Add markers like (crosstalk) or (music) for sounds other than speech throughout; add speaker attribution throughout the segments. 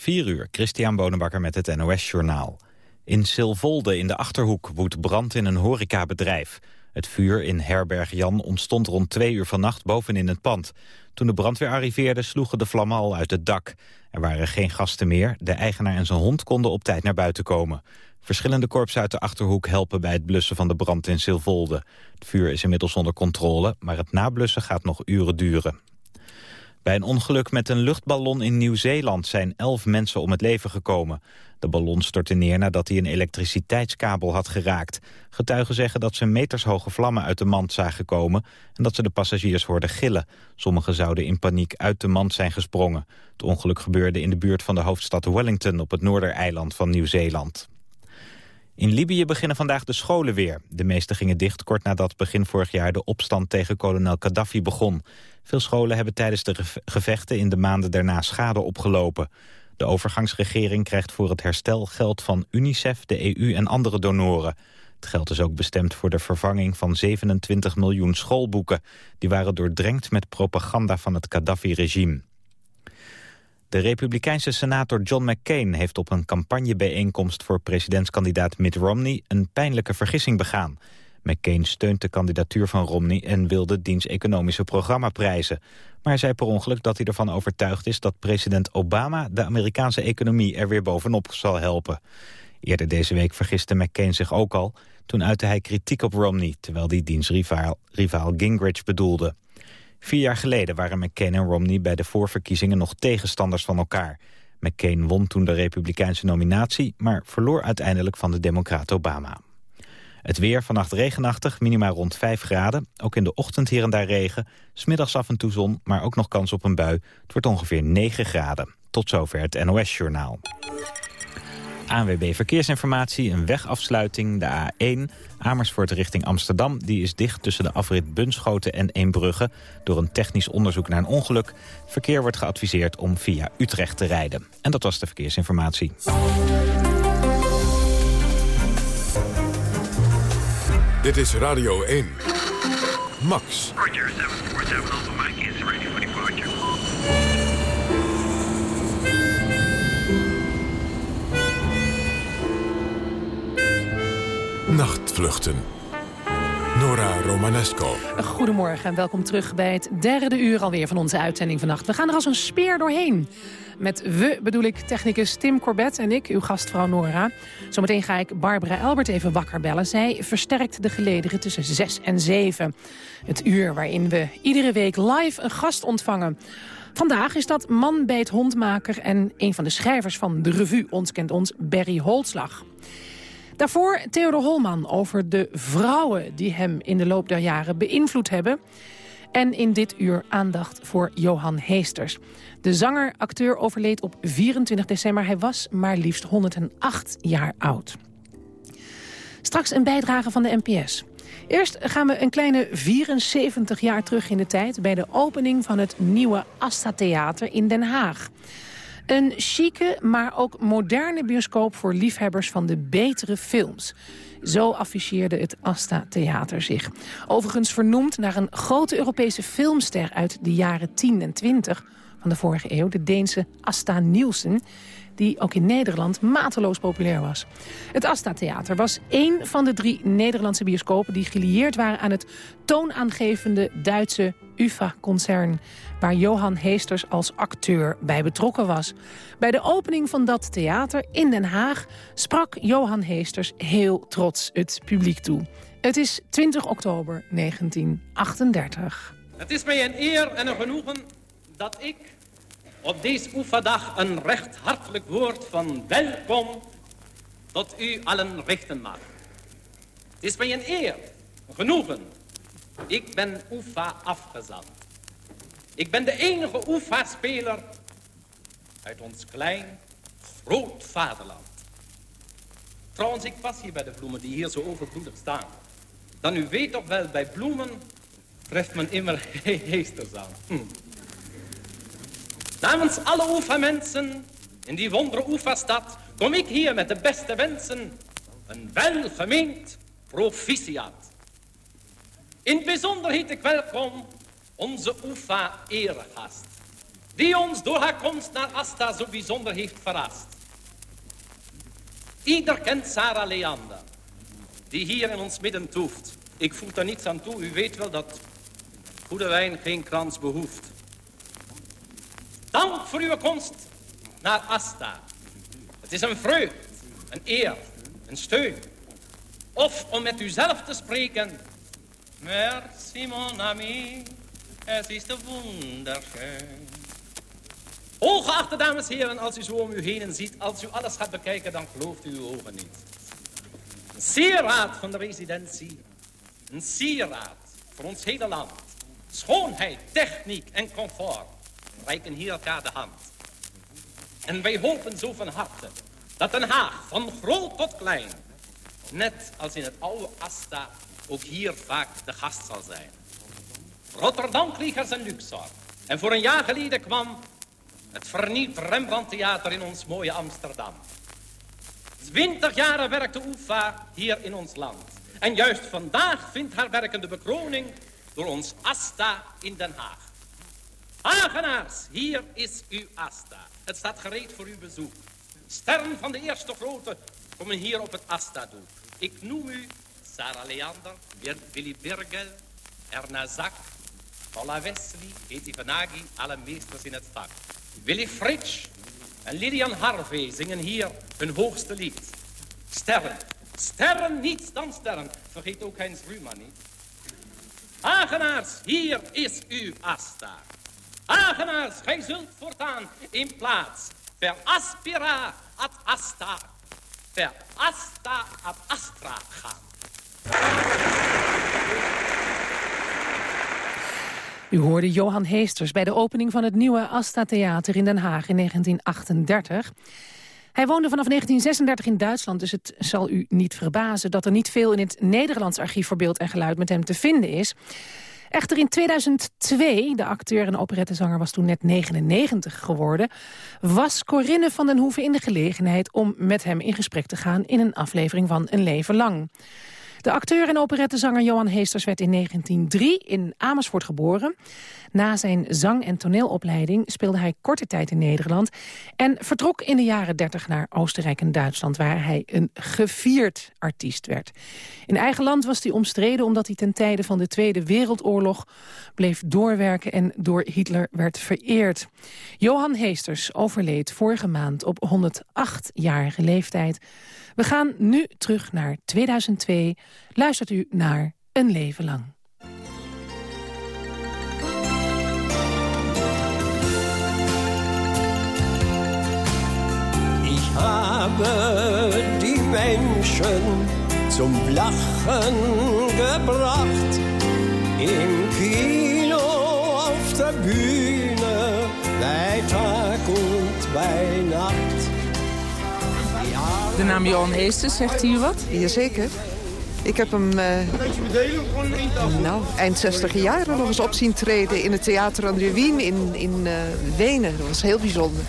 Speaker 1: 4 uur, Christian Bonenbakker met het NOS Journaal. In Silvolde in de Achterhoek woedt brand in een horecabedrijf. Het vuur in herberg Jan ontstond rond twee uur vannacht bovenin het pand. Toen de brandweer arriveerde sloegen de vlammen al uit het dak. Er waren geen gasten meer, de eigenaar en zijn hond konden op tijd naar buiten komen. Verschillende korps uit de Achterhoek helpen bij het blussen van de brand in Silvolde. Het vuur is inmiddels onder controle, maar het nablussen gaat nog uren duren. Bij een ongeluk met een luchtballon in Nieuw-Zeeland zijn elf mensen om het leven gekomen. De ballon stortte neer nadat hij een elektriciteitskabel had geraakt. Getuigen zeggen dat ze metershoge vlammen uit de mand zagen komen... en dat ze de passagiers hoorden gillen. Sommigen zouden in paniek uit de mand zijn gesprongen. Het ongeluk gebeurde in de buurt van de hoofdstad Wellington... op het noordereiland van Nieuw-Zeeland. In Libië beginnen vandaag de scholen weer. De meeste gingen dicht kort nadat begin vorig jaar de opstand tegen kolonel Gaddafi begon. Veel scholen hebben tijdens de gevechten in de maanden daarna schade opgelopen. De overgangsregering krijgt voor het herstel geld van UNICEF, de EU en andere donoren. Het geld is ook bestemd voor de vervanging van 27 miljoen schoolboeken. Die waren doordrenkt met propaganda van het Gaddafi-regime. De republikeinse senator John McCain heeft op een campagnebijeenkomst voor presidentskandidaat Mitt Romney een pijnlijke vergissing begaan. McCain steunt de kandidatuur van Romney en wilde diens economische programma prijzen. Maar hij zei per ongeluk dat hij ervan overtuigd is dat president Obama de Amerikaanse economie er weer bovenop zal helpen. Eerder deze week vergiste McCain zich ook al. Toen uitte hij kritiek op Romney, terwijl hij diens rivaal Gingrich bedoelde. Vier jaar geleden waren McCain en Romney bij de voorverkiezingen nog tegenstanders van elkaar. McCain won toen de republikeinse nominatie, maar verloor uiteindelijk van de democraat Obama. Het weer vannacht regenachtig, minima rond 5 graden. Ook in de ochtend hier en daar regen. Smiddags af en toe zon, maar ook nog kans op een bui. Het wordt ongeveer 9 graden. Tot zover het NOS-journaal. ANWB Verkeersinformatie, een wegafsluiting, de A1, Amersfoort richting Amsterdam. Die is dicht tussen de afrit Bunschoten en Eembrugge door een technisch onderzoek naar een ongeluk. Verkeer wordt geadviseerd om via Utrecht te rijden. En dat was de verkeersinformatie.
Speaker 2: Dit is Radio 1. Max.
Speaker 3: Roger, 747 Alpha Mike is ready for departure.
Speaker 2: Nachtvluchten. Nora Romanesco.
Speaker 4: Goedemorgen en welkom terug bij het derde uur alweer van onze uitzending vannacht. We gaan er als een speer doorheen. Met we bedoel ik technicus Tim Corbett en ik, uw gastvrouw Nora. Zometeen ga ik Barbara Elbert even wakker bellen. Zij versterkt de gelederen tussen 6 en 7. Het uur waarin we iedere week live een gast ontvangen. Vandaag is dat man bij het hondmaker en een van de schrijvers van de revue Ons Kent Ons, Barry Holslag. Daarvoor Theodor Holman over de vrouwen die hem in de loop der jaren beïnvloed hebben. En in dit uur aandacht voor Johan Heesters. De zanger-acteur overleed op 24 december. Hij was maar liefst 108 jaar oud. Straks een bijdrage van de NPS. Eerst gaan we een kleine 74 jaar terug in de tijd... bij de opening van het nieuwe Asta Theater in Den Haag. Een chique, maar ook moderne bioscoop voor liefhebbers van de betere films. Zo afficheerde het Asta Theater zich. Overigens vernoemd naar een grote Europese filmster uit de jaren 10 en 20 van de vorige eeuw, de Deense Asta Nielsen die ook in Nederland mateloos populair was. Het Asta Theater was één van de drie Nederlandse bioscopen... die gelieerd waren aan het toonaangevende Duitse UFA-concern... waar Johan Heesters als acteur bij betrokken was. Bij de opening van dat theater in Den Haag... sprak Johan Heesters heel trots het publiek toe. Het is 20 oktober 1938.
Speaker 5: Het is mij een eer en een genoegen dat ik op deze oefendag een recht hartelijk woord van welkom tot u allen richten mag. Het is mij een eer, genoegen. Ik ben Oefa afgezand. Ik ben de enige Oefa-speler uit ons klein, groot vaderland. Trouwens, ik was hier bij de bloemen die hier zo overvloedig staan. Dan u weet toch wel, bij bloemen treft men immer (laughs) heesters aan. Hm. Namens alle Oefa-mensen in die wondere Oefa-stad kom ik hier met de beste wensen een welgemeend proficiat. In het bijzonder heet ik welkom onze Oefa-eregast. die ons door haar komst naar Asta zo bijzonder heeft verrast. Ieder kent Sarah Leander, die hier in ons midden toeft. Ik voeg er niets aan toe, u weet wel dat goede wijn geen krans behoeft. Dank voor uw komst naar Asta. Het is een vreugd, een eer, een steun. Of om met u zelf te spreken. Merci mon ami, het is te wonderschön. Hooggeachte dames en heren, als u zo om u heen ziet, als u alles gaat bekijken, dan gelooft u uw ogen niet. Een sieraad van de residentie. Een sieraad voor ons hele land. Schoonheid, techniek en comfort reiken hier elkaar de hand. En wij hopen zo van harte dat Den Haag van groot tot klein, net als in het oude Asta, ook hier vaak de gast zal zijn. Rotterdam kreeg er zijn Luxor. En voor een jaar geleden kwam het vernieuwd Rembrandttheater in ons mooie Amsterdam. Twintig jaren werkte UFA hier in ons land. En juist vandaag vindt haar werkende bekroning door ons Asta in Den Haag. Hagenaars, hier is uw Asta. Het staat gereed voor uw bezoek. Sterren van de eerste grote komen hier op het Asta-doek. Ik noem u Sarah Leander, Willy Birgel, Erna Zak, Paula Wesley, Eti Vanagi, alle meesters in het vak. Willy Fritsch en Lilian Harvey zingen hier hun hoogste lied. Sterren, sterren, niets dan sterren. Vergeet ook Heinz Rühmann niet. Hagenaars, hier is uw Asta. Hagenaars, gij zult voortaan in plaats per aspira ad asta, per asta ad astra gaan.
Speaker 4: U hoorde Johan Heesters bij de opening van het nieuwe Asta Theater in Den Haag in 1938. Hij woonde vanaf 1936 in Duitsland, dus het zal u niet verbazen... dat er niet veel in het Nederlands archief voor beeld en geluid met hem te vinden is. Echter in 2002, de acteur en operettezanger was toen net 99 geworden... was Corinne van den Hoeven in de gelegenheid om met hem in gesprek te gaan... in een aflevering van Een Leven Lang. De acteur en operettezanger Johan Heesters werd in 1903 in Amersfoort geboren. Na zijn zang- en toneelopleiding speelde hij korte tijd in Nederland... en vertrok in de jaren 30 naar Oostenrijk en Duitsland... waar hij een gevierd artiest werd. In eigen land was hij omstreden omdat hij ten tijde van de Tweede Wereldoorlog... bleef doorwerken en door Hitler werd vereerd. Johan Heesters overleed vorige maand op 108-jarige leeftijd... We gaan nu terug naar 2002. Luistert u naar Een Leven Lang.
Speaker 6: Habe die Menschen zum Lachen gebracht. Im Kino, auf der Bühne, bei Tag und bei Nacht.
Speaker 7: De naam Johan Heesters, zegt u wat?
Speaker 8: Jazeker. Ik heb hem uh, nou, eind 60 jaren nog eens op zien treden in het Theater aan de Wien in, in uh, Wenen. Dat was heel bijzonder.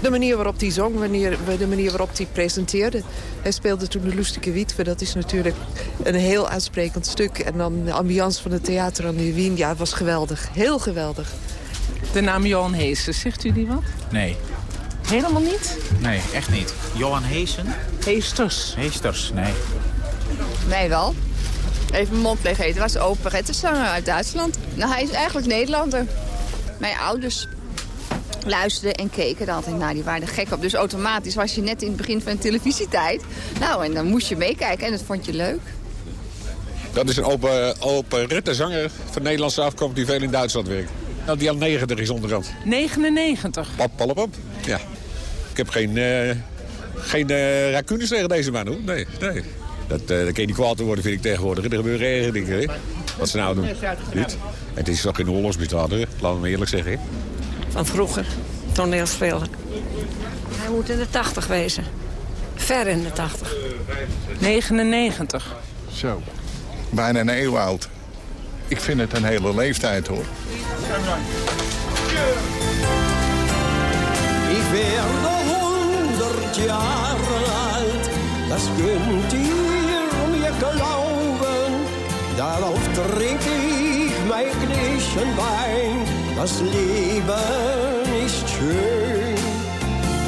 Speaker 8: De manier waarop hij zong, wanneer, de manier waarop hij presenteerde. Hij speelde toen de Lustige Wietwe. Dat is natuurlijk een heel aansprekend stuk. En dan de ambiance van het Theater aan de Wien. Ja, het was geweldig. Heel geweldig.
Speaker 7: De naam Johan Heesters, zegt u die wat?
Speaker 9: Nee.
Speaker 7: Helemaal niet?
Speaker 9: Nee, echt niet. Johan Heesen?
Speaker 7: Heesters.
Speaker 9: Heesters, nee.
Speaker 10: Nee, wel. Even mijn mond leeg eten. was operettezanger uit Duitsland. Nou, hij is eigenlijk Nederlander. Mijn ouders luisterden en keken er altijd naar. Die waren er gek op. Dus automatisch was je net in het begin van de televisietijd. Nou, en dan moest je meekijken en dat vond je leuk.
Speaker 11: Dat is een open, open zanger van Nederlandse afkomst die veel in Duitsland werkt. Nou, die al 90 is onderhand.
Speaker 7: 99?
Speaker 11: Pap, pap, pap. Ja. Ik heb geen, uh, geen uh, racunes tegen deze man, hoor. Nee, nee. Dat, uh, dat kan je niet kwaad worden, vind ik tegenwoordig. Er gebeuren erge dingen, hè. Wat ze nou doen. Niet? Het is toch geen oorlogsmisdaad, hè. Laten we me eerlijk zeggen, hè.
Speaker 12: Van vroeger, toneelspeler. Hij moet in de 80 wezen. Ver in de 80.
Speaker 7: 99.
Speaker 13: Zo. Bijna een eeuw oud. Ik vind het een hele leeftijd, hoor.
Speaker 6: Ich werde hundert Jahre alt, das könnt ihr mir glauben. Darauf trinke ich mein Gläschen Wein das Leben ist schön.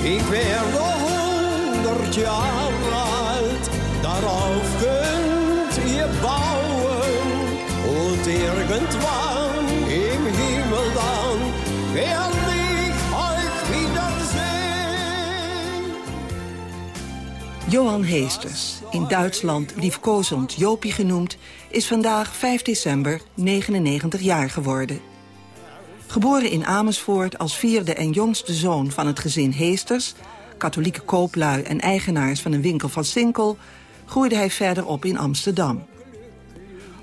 Speaker 6: Ich werde hundert Jahre alt, darauf könnt ihr bauen. Und irgendwann im Himmel dann werde ich euch wiedersehen.
Speaker 14: Johan Heesters, in Duitsland liefkozend Jopie genoemd... is vandaag 5 december 99 jaar geworden. Geboren in Amersfoort als vierde en jongste zoon van het gezin Heesters... katholieke kooplui en eigenaars van een winkel van Sinkel... groeide hij verder op in Amsterdam.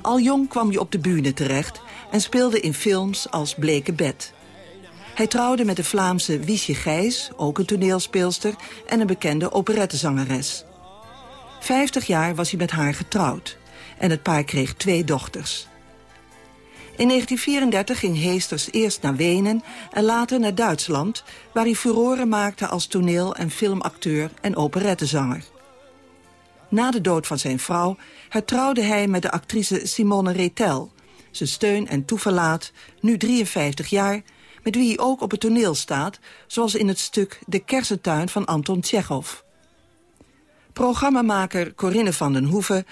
Speaker 14: Al jong kwam hij op de bühne terecht en speelde in films als Bleke Bed. Hij trouwde met de Vlaamse Wiesje Gijs, ook een toneelspeelster... en een bekende operettezangeres. Vijftig jaar was hij met haar getrouwd en het paar kreeg twee dochters. In 1934 ging Heesters eerst naar Wenen en later naar Duitsland... waar hij furoren maakte als toneel- en filmacteur en operettezanger. Na de dood van zijn vrouw hertrouwde hij met de actrice Simone Retel... zijn steun en toeverlaat, nu 53 jaar... met wie hij ook op het toneel staat... zoals in het stuk De Kersentuin van Anton Tchekhov. Programmamaker Corinne van den Hoeven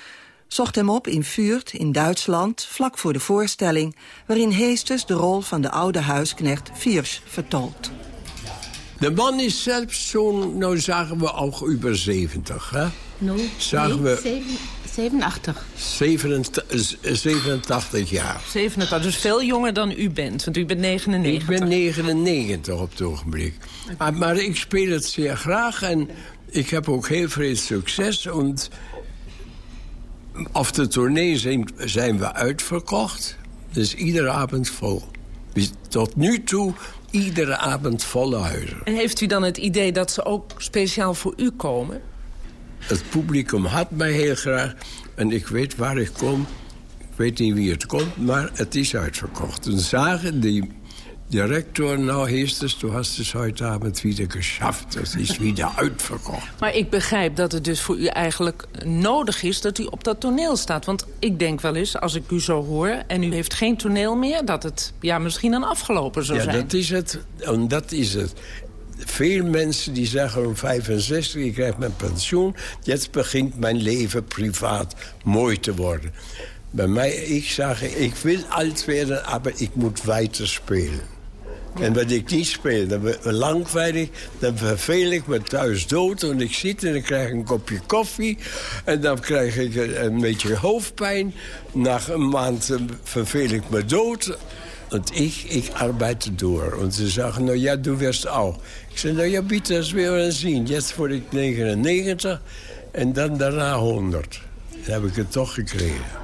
Speaker 14: zocht hem op in Vuurt in Duitsland... vlak voor de voorstelling waarin Heesters de rol van de oude huisknecht Viersch vertolkt.
Speaker 15: De man is zelfs zo'n, nou zagen we ook over 70, hè?
Speaker 16: No,
Speaker 15: Zagen
Speaker 16: nee,
Speaker 15: we-
Speaker 16: zeven- 87.
Speaker 15: 87, 87 jaar.
Speaker 7: 87, dus veel jonger dan u bent, want u bent 99.
Speaker 15: Ik ben 99 op het ogenblik. Maar, maar ik speel het zeer graag en ik heb ook heel veel succes. Want op de tournee zijn, zijn we uitverkocht. Dus iedere avond vol. Dus tot nu toe iedere avond volle huizen.
Speaker 7: En heeft u dan het idee dat ze ook speciaal voor u komen?
Speaker 15: Het publicum had mij heel graag. En ik weet waar ik kom. Ik weet niet wie het komt, maar het is uitverkocht. Toen zagen die director, nou Heesters, du hast es heute Abend wieder geschafft. Het is wieder uitverkocht.
Speaker 7: Maar ik begrijp dat het dus voor u eigenlijk nodig is dat u op dat toneel staat. Want ik denk wel eens, als ik u zo hoor en u heeft geen toneel meer... dat het ja, misschien dan afgelopen zou
Speaker 15: Ja,
Speaker 7: zijn.
Speaker 15: dat is het. En dat is het. Veel mensen die zeggen om 65, ik krijg mijn pensioen... jetzt begint mijn leven privaat mooi te worden. Bij mij, ik zeg, ik wil oud worden, maar ik moet weiter spelen. En wat ik niet speel, dan langweilig, dan verveel ik me thuis dood... en ik zit en dan krijg ik een kopje koffie... en dan krijg ik een, een beetje hoofdpijn. Na een maand eh, verveel ik me dood... Want ik, ik arbeid door. En ze zeggen, nou ja, du wirst ook. Ik zei, nou ja, bitte, das weer eens zien. Jetzt word ik 99 en dan daarna 100. Dan heb ik het toch gekregen.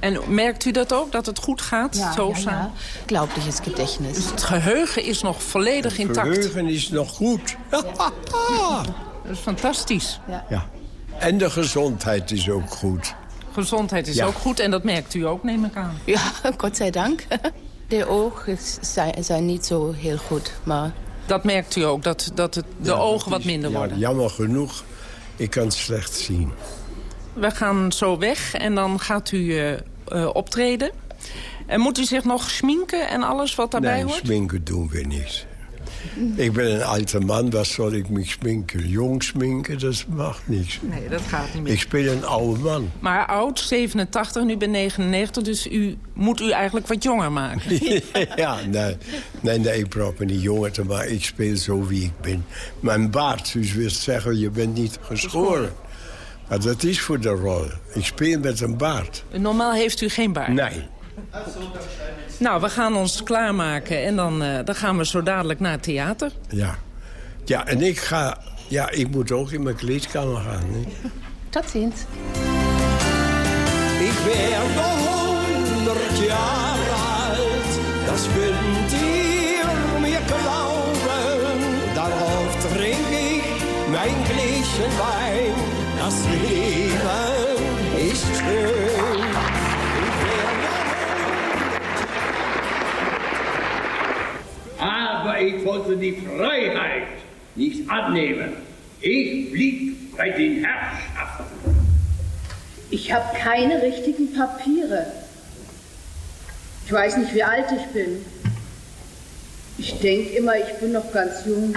Speaker 7: En merkt u dat ook, dat het goed gaat?
Speaker 16: Ja,
Speaker 7: zo
Speaker 16: ja, ja. Unglaubliches Gedächtnis.
Speaker 7: Dus het geheugen is nog volledig
Speaker 15: Het
Speaker 7: intact.
Speaker 15: geheugen is nog goed. (laughs)
Speaker 7: Dat is fantastisch.
Speaker 15: Ja. En de gezondheid is ook goed.
Speaker 7: Gezondheid is
Speaker 15: Ja.
Speaker 7: ook goed en dat merkt u ook, neem ik aan. (laughs)
Speaker 16: Ja, Gott sei Dank. (laughs) De ogen zijn, zijn niet zo heel goed, maar...
Speaker 7: Dat merkt u ook, dat, dat het, de
Speaker 15: Ja,
Speaker 7: ogen wat minder
Speaker 15: ja,
Speaker 7: worden.
Speaker 15: jammer genoeg, ik kan slecht zien.
Speaker 7: We gaan zo weg en dan gaat u eh, optreden. En moet u zich nog schminken en alles wat daarbij
Speaker 15: nee,
Speaker 7: hoort?
Speaker 15: schminken doen we niet. Ik ben een oude man, waar zal ik me schminken? Jong schminken, dat mag niet.
Speaker 7: Nee, dat gaat niet meer.
Speaker 15: Ik speel een oude man.
Speaker 7: Maar oud, 87 en u bent 99, dus u moet u eigenlijk wat jonger maken. (laughs)
Speaker 15: ja, nee, nee, nee, ik probeer me niet jonger te maken. Ik speel zo wie ik ben. Mijn baard, u wilt zeggen, je bent niet geschoren. Maar dat is voor de rol. Ik speel met een baard.
Speaker 7: Normaal heeft u geen baard.
Speaker 15: Nee.
Speaker 7: Nou, we gaan ons klaarmaken en dan, eh, dan gaan we zo dadelijk naar het theater.
Speaker 15: Ja. Ja, en ik ga... Ja, ik moet ook in mijn kleedkamer gaan. Hè?
Speaker 16: Tot ziens.
Speaker 6: Ich werde hundert Jahre alt, das könnt Ich
Speaker 17: wollte die Freiheit nicht annehmen. Ich blieb bei den Herrschaften.
Speaker 18: Ich habe keine richtigen Papiere. Ich weiß nicht, wie alt ich bin. Ich denke immer, ich bin noch ganz jung.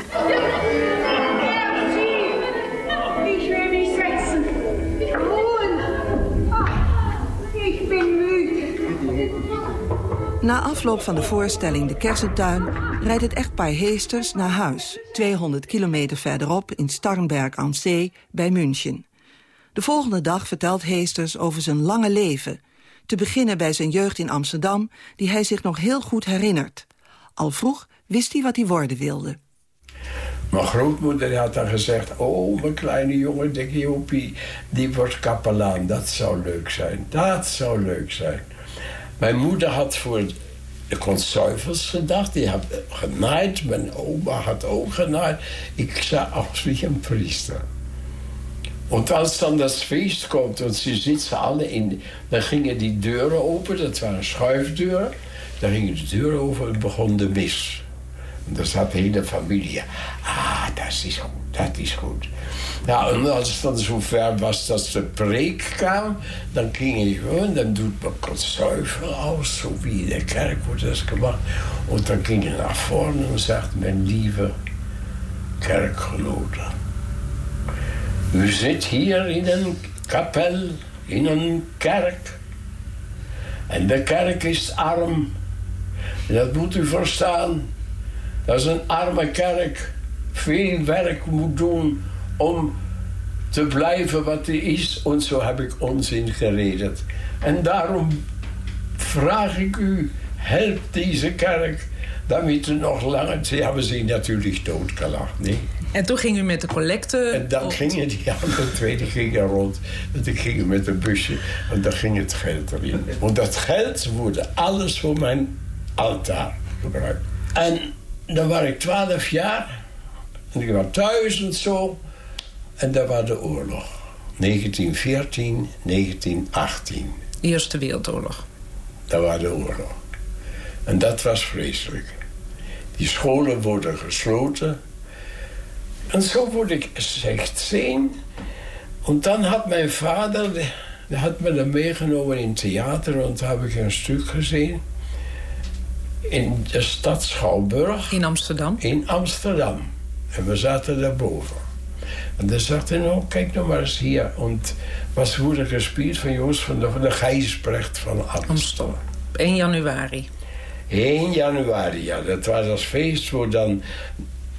Speaker 14: Na afloop van de voorstelling De Kersentuin rijdt het echtpaar Heesters naar huis, 200 kilometer verderop in Starnberg aan Zee bij München. De volgende dag vertelt Heesters over zijn lange leven, te beginnen bij zijn jeugd in Amsterdam, die hij zich nog heel goed herinnert. Al vroeg wist hij wat hij worden wilde.
Speaker 15: Mijn grootmoeder had dan gezegd... oh, mijn kleine jongen, de Jopie, die wordt kapelaan. Dat zou leuk zijn, dat zou leuk zijn. Mijn moeder had voor de consuivels gedacht. Die had genaaid, mijn oma had ook genaaid. Ik zag als wie een priester. Want als dan dat feest komt en ze zitten alle in... dan gingen die deuren open, dat waren schuifdeuren. Dan gingen de deuren open en begon de mis. En daar zat de hele familie. Ah, dat is goed, dat is goed. Ja, en als het dan zover was dat de preek kwam... dan ging ik gewoon, dan doet mijn consuiver aus... zo wie in de kerk wordt dat gemaakt. En dan ging je naar voren en zegt... mijn lieve kerkgenoten... U zit hier in een kapel, in een kerk. En de kerk is arm. Dat moet u verstaan. Dat is een arme kerk. Veel werk moet doen om te blijven wat hij is. En zo heb ik onzin gereden. En daarom vraag ik u, help deze kerk. Damit er nog langer... Ze hebben ze natuurlijk doodgelachen, nee?
Speaker 7: En toen ging u met de collecte...
Speaker 15: En dan gingen die andere twee die gingen rond. En die gingen met een busje. En dan ging het geld erin. Want dat geld wordt alles voor mijn altaar gebruikt. En dan was ik twaalf jaar. En ik was thuis en zo. En daar was de oorlog. 1914, 1918.
Speaker 7: Eerste Wereldoorlog.
Speaker 15: Dat was de oorlog. En dat was vreselijk. Die scholen worden gesloten. En zo word ik 16. En dan had mijn vader, die- had me dan meegenomen in theater. En toen heb ik een stuk gezien. In de stad Schouwburg.
Speaker 7: In Amsterdam?
Speaker 15: In Amsterdam. En we zaten daarboven. En dan zegt hij, nou, kijk nou maar eens hier. En was worden gespeeld van Joost van de, van de Gijsbrecht van Amstel.
Speaker 7: 1 januari.
Speaker 15: 1 januari, ja. Dat was als feest waar dan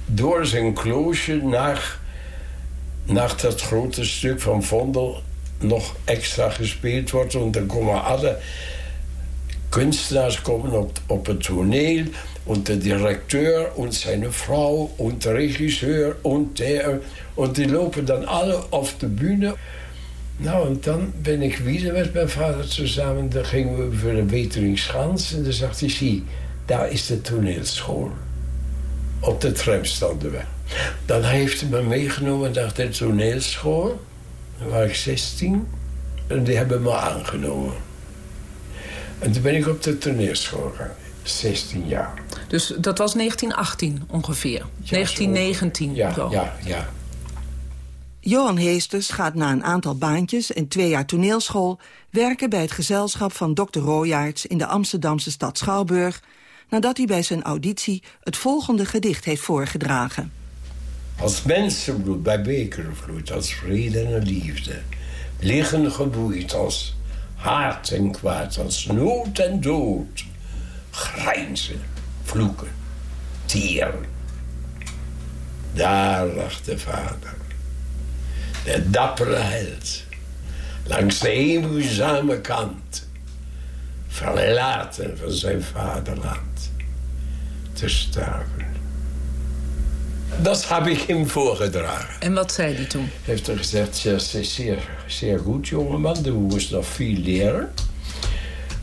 Speaker 15: door zijn kloosje naar, naar dat grote stuk van Vondel nog extra gespeeld wordt. Want dan komen alle kunstenaars komen op, op het toneel. En de directeur en zijn vrouw en de regisseur en, de, en die lopen dan alle op de bühne. Nou, en dan ben ik weer met mijn vader samen. Dan gingen we voor de Weteringschans. En dan zegt hij, zie, daar is de toneelschool. Op de tram stonden we. Dan heeft hij me meegenomen naar de toneelschool. Dan was ik 16. En die hebben me aangenomen. En toen ben ik op de toneelschool gegaan. 16 jaar.
Speaker 7: Dus dat was 1918 ongeveer. 1919.
Speaker 15: Ja,
Speaker 7: zo.
Speaker 15: ja, ja.
Speaker 14: Johan Heesters gaat na een aantal baantjes en twee jaar toneelschool... werken bij het gezelschap van Dr. Royaerts in de Amsterdamse stad Schouwburg... nadat hij bij zijn auditie het volgende gedicht heeft voorgedragen.
Speaker 15: Als mensenbloed bij bekeren vloeit, als vrede en liefde. Liggen geboeid als haat en kwaad, als nood en dood. Grijnzen, vloeken, tieren. Daar lag de vader. De dappere held. Langs de eenzame kant. Verlaten van zijn vaderland. Te sterven. Dat heb ik hem voorgedragen.
Speaker 7: En wat zei hij toen?
Speaker 15: Heeft er gezegd, zeer, zeer, zeer goed jongeman, je moest nog veel leren.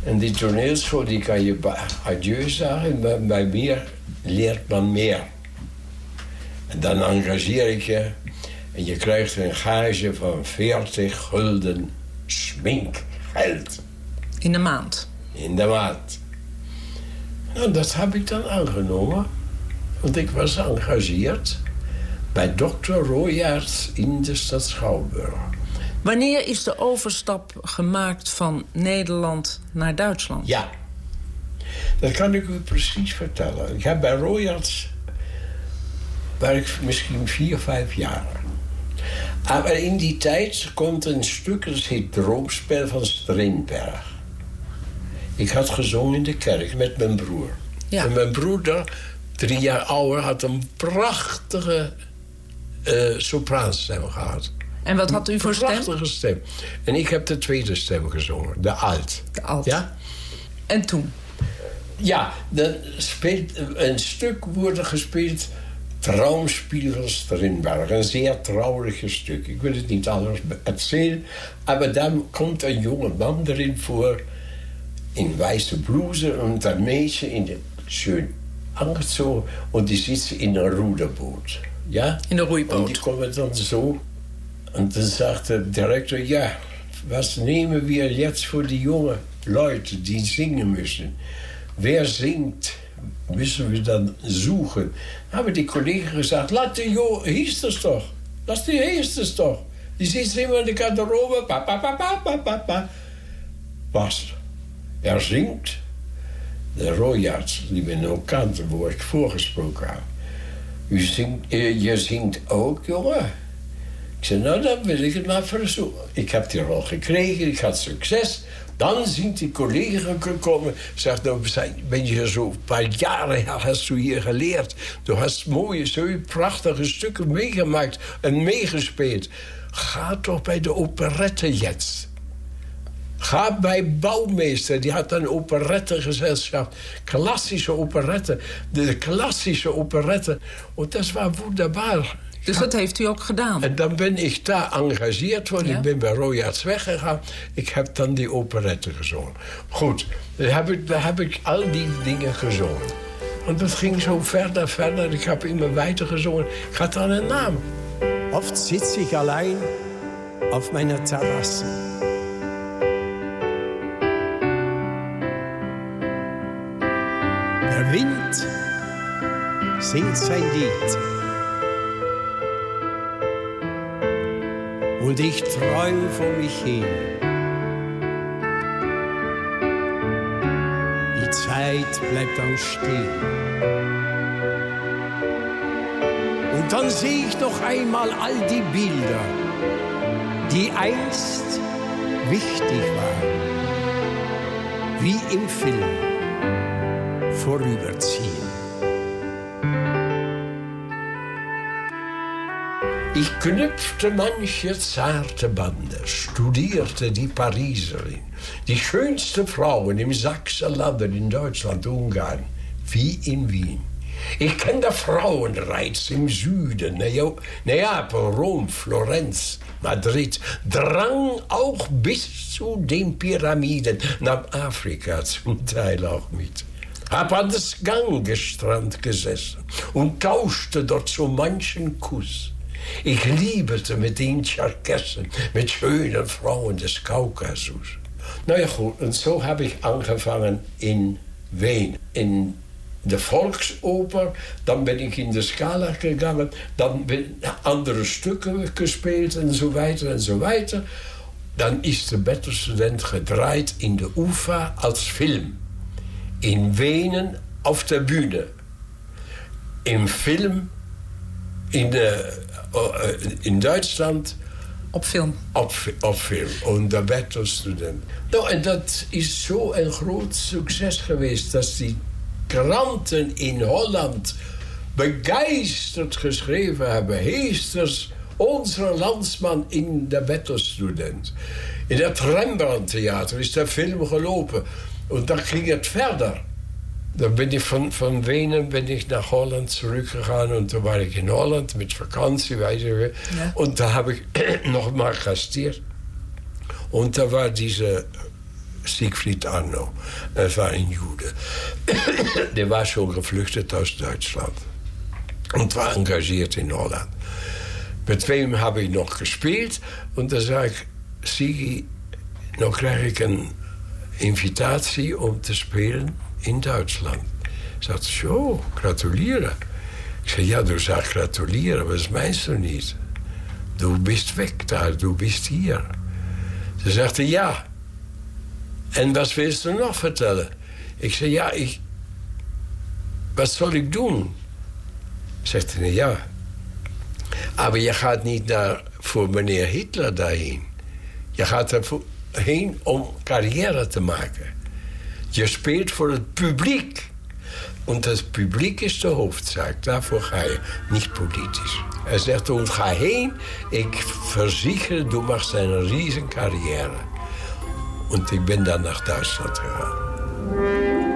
Speaker 15: En die toneelschool die kan je bij adieu zeggen, maar bij meer leert man meer. En dan engageer ik je en je krijgt een gage van 40 gulden sminkgeld
Speaker 7: In de maand.
Speaker 15: in de maand. Nou, dat heb ik dan aangenomen. Want ik was geëngageerd bij dokter Royaerts in de stad Schouwburg.
Speaker 7: Wanneer is de overstap gemaakt van Nederland naar Duitsland?
Speaker 15: Ja. Dat kan ik u precies vertellen. Ik heb bij Royals... waar ik misschien vier, vijf jaar. Maar in die tijd komt een stuk, dat heet Droomspel van Strindberg. Ik had gezongen in de kerk met mijn broer. En mijn broer, drie jaar ouder, had een prachtige uh, sopraanstem gehad.
Speaker 7: En wat had u voor stem?
Speaker 15: Een prachtige stem. En ik heb de tweede stem gezongen, de alt.
Speaker 7: De alt.
Speaker 15: Ja?
Speaker 7: En toen?
Speaker 15: Ja, dan speelt een stuk worden gespeeld... Traumspiel van Strindberg. Een zeer trouwig stuk. Ik wil het niet anders erzählen. Maar dan komt een jonge man erin voor... in weiße blouse en een meisje in de schön angezogen. En die zitten in een roederboot. Ja?
Speaker 7: In een roeiboot.
Speaker 15: En die komen dan zo. En dan zegt de directeur... Ja, wat nemen we jetzt voor die jonge Leute die zingen müssen? Wer zingt? Müssen wir dann suchen? Hebben die collega gezegd... Laat de Hiesters toch. Laat die Hiesters toch. Die zit immer in de garderobe. Pa, pa, pa, pa, pa, pa, pa. Was? Er zingt. De Royaerts, die we waar ik voorgesproken heb. U zingt, eh, je zingt ook, jongen. Ik zei, nou, dan wil ik het maar verzoeken. Ik heb die rol gekregen, ik had succes. Dan zingt die collega gekomen. Zegt, nou, ben je zo een paar jaren hast du hier geleerd. Du hast mooie, zo prachtige stukken meegemaakt en meegespeeld. Ga toch bij de operette jetzt. Ga bij Bouwmeester, die had een operettegezelschap. Klassische operette. De klassische operette. En dat was wonderbaar.
Speaker 7: Dus dat heeft u ook gedaan?
Speaker 15: En dan ben ik daar engageerd worden. Ik ben bij Royaerts weggegaan. Ik heb dan die operette gezongen. Goed, dan heb ik, dan heb ik al die dingen gezongen. En dat ging zo verder, verder. Ik heb immer weiter gezongen. Ik had dan een naam.
Speaker 6: Oft sitze ich allein auf meiner Terrasse. Der Wind singt sein Lied. Und ich träume vor mich hin. Die Zeit bleibt dann still. Und dann sehe ich noch einmal all die Bilder, die einst wichtig waren, wie im Film vorüberziehen.
Speaker 15: Ich knüpfte manche zarte Bande, studierte die Pariserin, die schönste Frauen im Sachsenland in Deutschland, Ungarn, wie in Wien. Ich kenne Frauenreiz im Süden, Neapel, Rom, Florenz, Madrid, drang auch bis zu den Pyramiden, nach Afrika zum Teil auch mit. Hab an des Gangestrand gesessen und tauschte dort so manchen Kuss. Ich liebete mit den Tscherkessen, mit schönen Frauen des Kaukasus. Nou ja, goed, en zo heb ik aangevangen in Wenen. In de Volksoper, dan ben ik in de Scala gegaan, dan ben andere stukken gespeeld en zo weiter en zo weiter. Dan is de Bettelstudent gedraaid in de UFA als film. In Wenen auf der Bühne. Im Film in, de, in Duitsland.
Speaker 7: Op film?
Speaker 15: Op, op film. En de Bettelstudent. Nou, en dat is zo een groot succes geweest... dat die kranten in Holland begeisterd geschreven hebben. Heesters, onze landsman in de Bettelstudent. In het Rembrandt-theater is de film gelopen. En dan ging het verder. Dan ben ik van, van Wenen ben ik naar Holland teruggegaan. En toen was ik in Holland met vakantie. Weet je,
Speaker 7: Ja.
Speaker 15: En daar heb ik (clears throat) nog maar gasteerd. En daar was deze Siegfried Arno. Dat was een Jude. (clears throat) Die was schon gevluchtet uit Duitsland. En was engagiert in Holland. Met hem heb ik nog gespeeld. En dan zei ik, Sigi, nou krijg ik een invitatie om te spelen in Duitsland. Ze zei, zo, gratuleren. Ik zei, ja, du sagst gratuleren, was meinst du niet? Du bist weg daar, du bist hier. Ze zegt, ja. En wat willst du nog vertellen? Ik zei, ja, ik, wat zal ik doen? Zegt hij, ja. Maar je gaat niet naar, voor meneer Hitler daarheen. Je gaat erheen om carrière te maken. Je speelt voor het publiek. Want het publiek is de hoofdzaak. Daarvoor ga je, niet politisch. Hij zegt, toen ga heen. Ik verzeker, du machst een riesen carrière. Want ik ben dan naar Duitsland gegaan.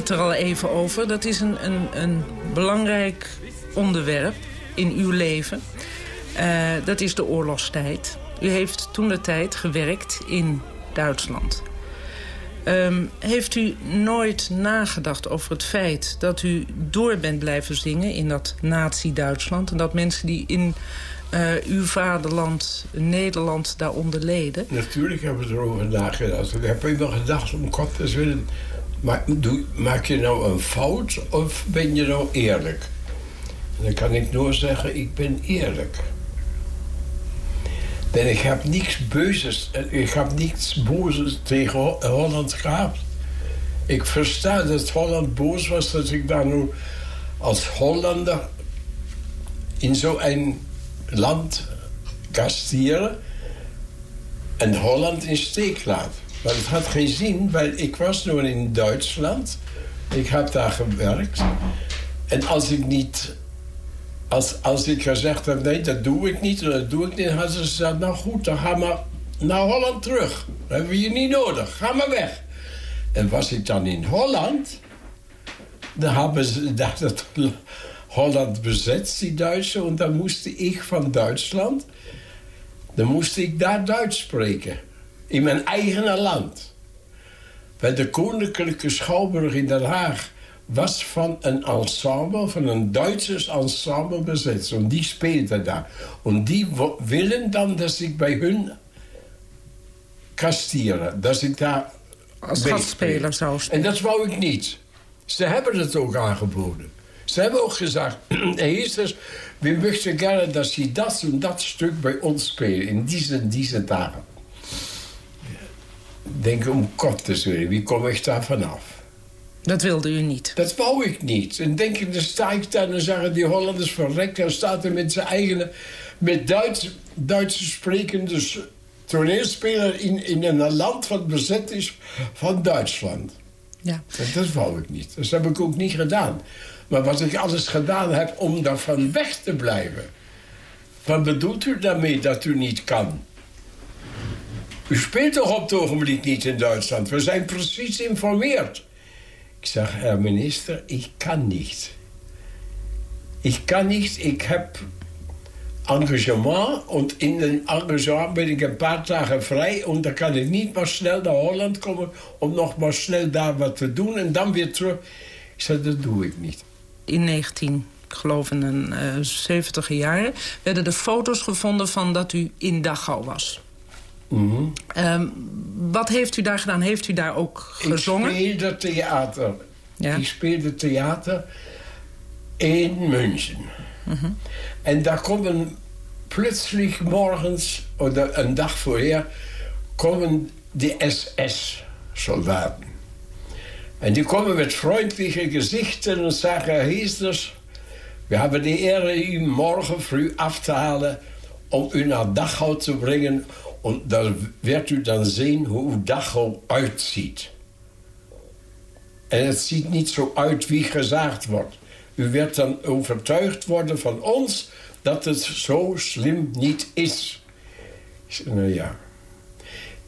Speaker 7: Het er al even over. Dat is een, een, een belangrijk onderwerp in uw leven. Eh, dat is de oorlogstijd. U heeft toen de tijd gewerkt in Duitsland. Ehm, heeft u nooit nagedacht over het feit dat u door bent blijven zingen in dat nazi-Duitsland... en dat mensen die in eh, uw vaderland, Nederland, daaronder leden?
Speaker 15: Natuurlijk hebben we erover nagedacht. Ik heb immer gedacht, om God te. Maar, doe, maak je nou een fout of ben je nou eerlijk? Dan kan ik nur zeggen, ik ben eerlijk. En ik heb niks beuzes, ik heb niets bozes tegen Ho- Holland gehad. Ik versta dat Holland boos was dat ik daar nu als Hollander in zo'n land gastiere en Holland in steek laat. Maar het had geen zin, want ik was nu in Duitsland. Ik heb daar gewerkt. En als ik niet... Als, als ik gezegd heb, nee, dat doe ik niet, dat doe ik niet... hadden ze gezegd, nou goed, dan ga maar naar Holland terug. Dat hebben we je niet nodig, ga maar weg. En was ik dan in Holland... dan hebben ze (laughs) Holland bezet, die Duitsers... en dan moest ik van Duitsland... dan moest ik daar Duits spreken. In mijn eigen land. Bij de Koninklijke Schouwburg in Den Haag was van een ensemble, van een Duitsers ensemble bezet. En die speelde daar. En die willen dan dat ik bij hun kastieren. Dat ik daar
Speaker 7: Als gastspeler zou
Speaker 15: En dat wou ik niet. Ze hebben het ook aangeboden. Ze hebben ook gezegd, (clears throat) Heesters, we möchten gerne dat ze dat en dat stuk bij ons spelen. In deze, deze dagen. Denk om kort te willen, wie kom ik daar vanaf?
Speaker 7: Dat wilde u niet.
Speaker 15: Dat wou ik niet. En denk ik, dan sta ik daar en dan zeggen die Hollanders verrekt. Dan staat er met zijn eigen, met Duits, Duitse sprekende toneelspeler in, in een land wat bezet is van Duitsland.
Speaker 7: Ja.
Speaker 15: Dat, dat wou ik niet. Dat heb ik ook niet gedaan. Maar wat ik alles gedaan heb om daarvan weg te blijven. Wat bedoelt u daarmee dat u niet kan? U speelt toch op het ogenblik niet in Duitsland? We zijn precies geïnformeerd. Ik zeg, Herr Minister, ik kan niet. Ik kan niet, ik heb engagement. En in een engagement ben ik een paar dagen vrij. En dan kan ik niet maar snel naar Holland komen... om nog maar snel daar wat te doen en dan weer terug. Ik zeg, dat doe ik niet.
Speaker 7: In 19, ik geloof in een eh 70 jaren... werden er foto's gevonden van dat u in Dachau was.
Speaker 15: Mhm.
Speaker 7: Ehm, wat heeft u daar gedaan? Heeft u daar ook gezongen?
Speaker 15: Ik speelde theater.
Speaker 7: Ja.
Speaker 15: Ik speelde theater in München. En daar komen plötzlich morgens, of een dag voorher, komen de SS-soldaten. En die komen met vriendelijke gezichten en zeggen: Heesters, we hebben de eer u morgen früh af te halen om u naar Dachau te brengen. Daar werd u dan zien hoe Dachau uitziet. En het ziet niet zo uit wie gezaagd wordt. U werd dan overtuigd worden van ons dat het zo slim niet is. Ik zei, nou ja.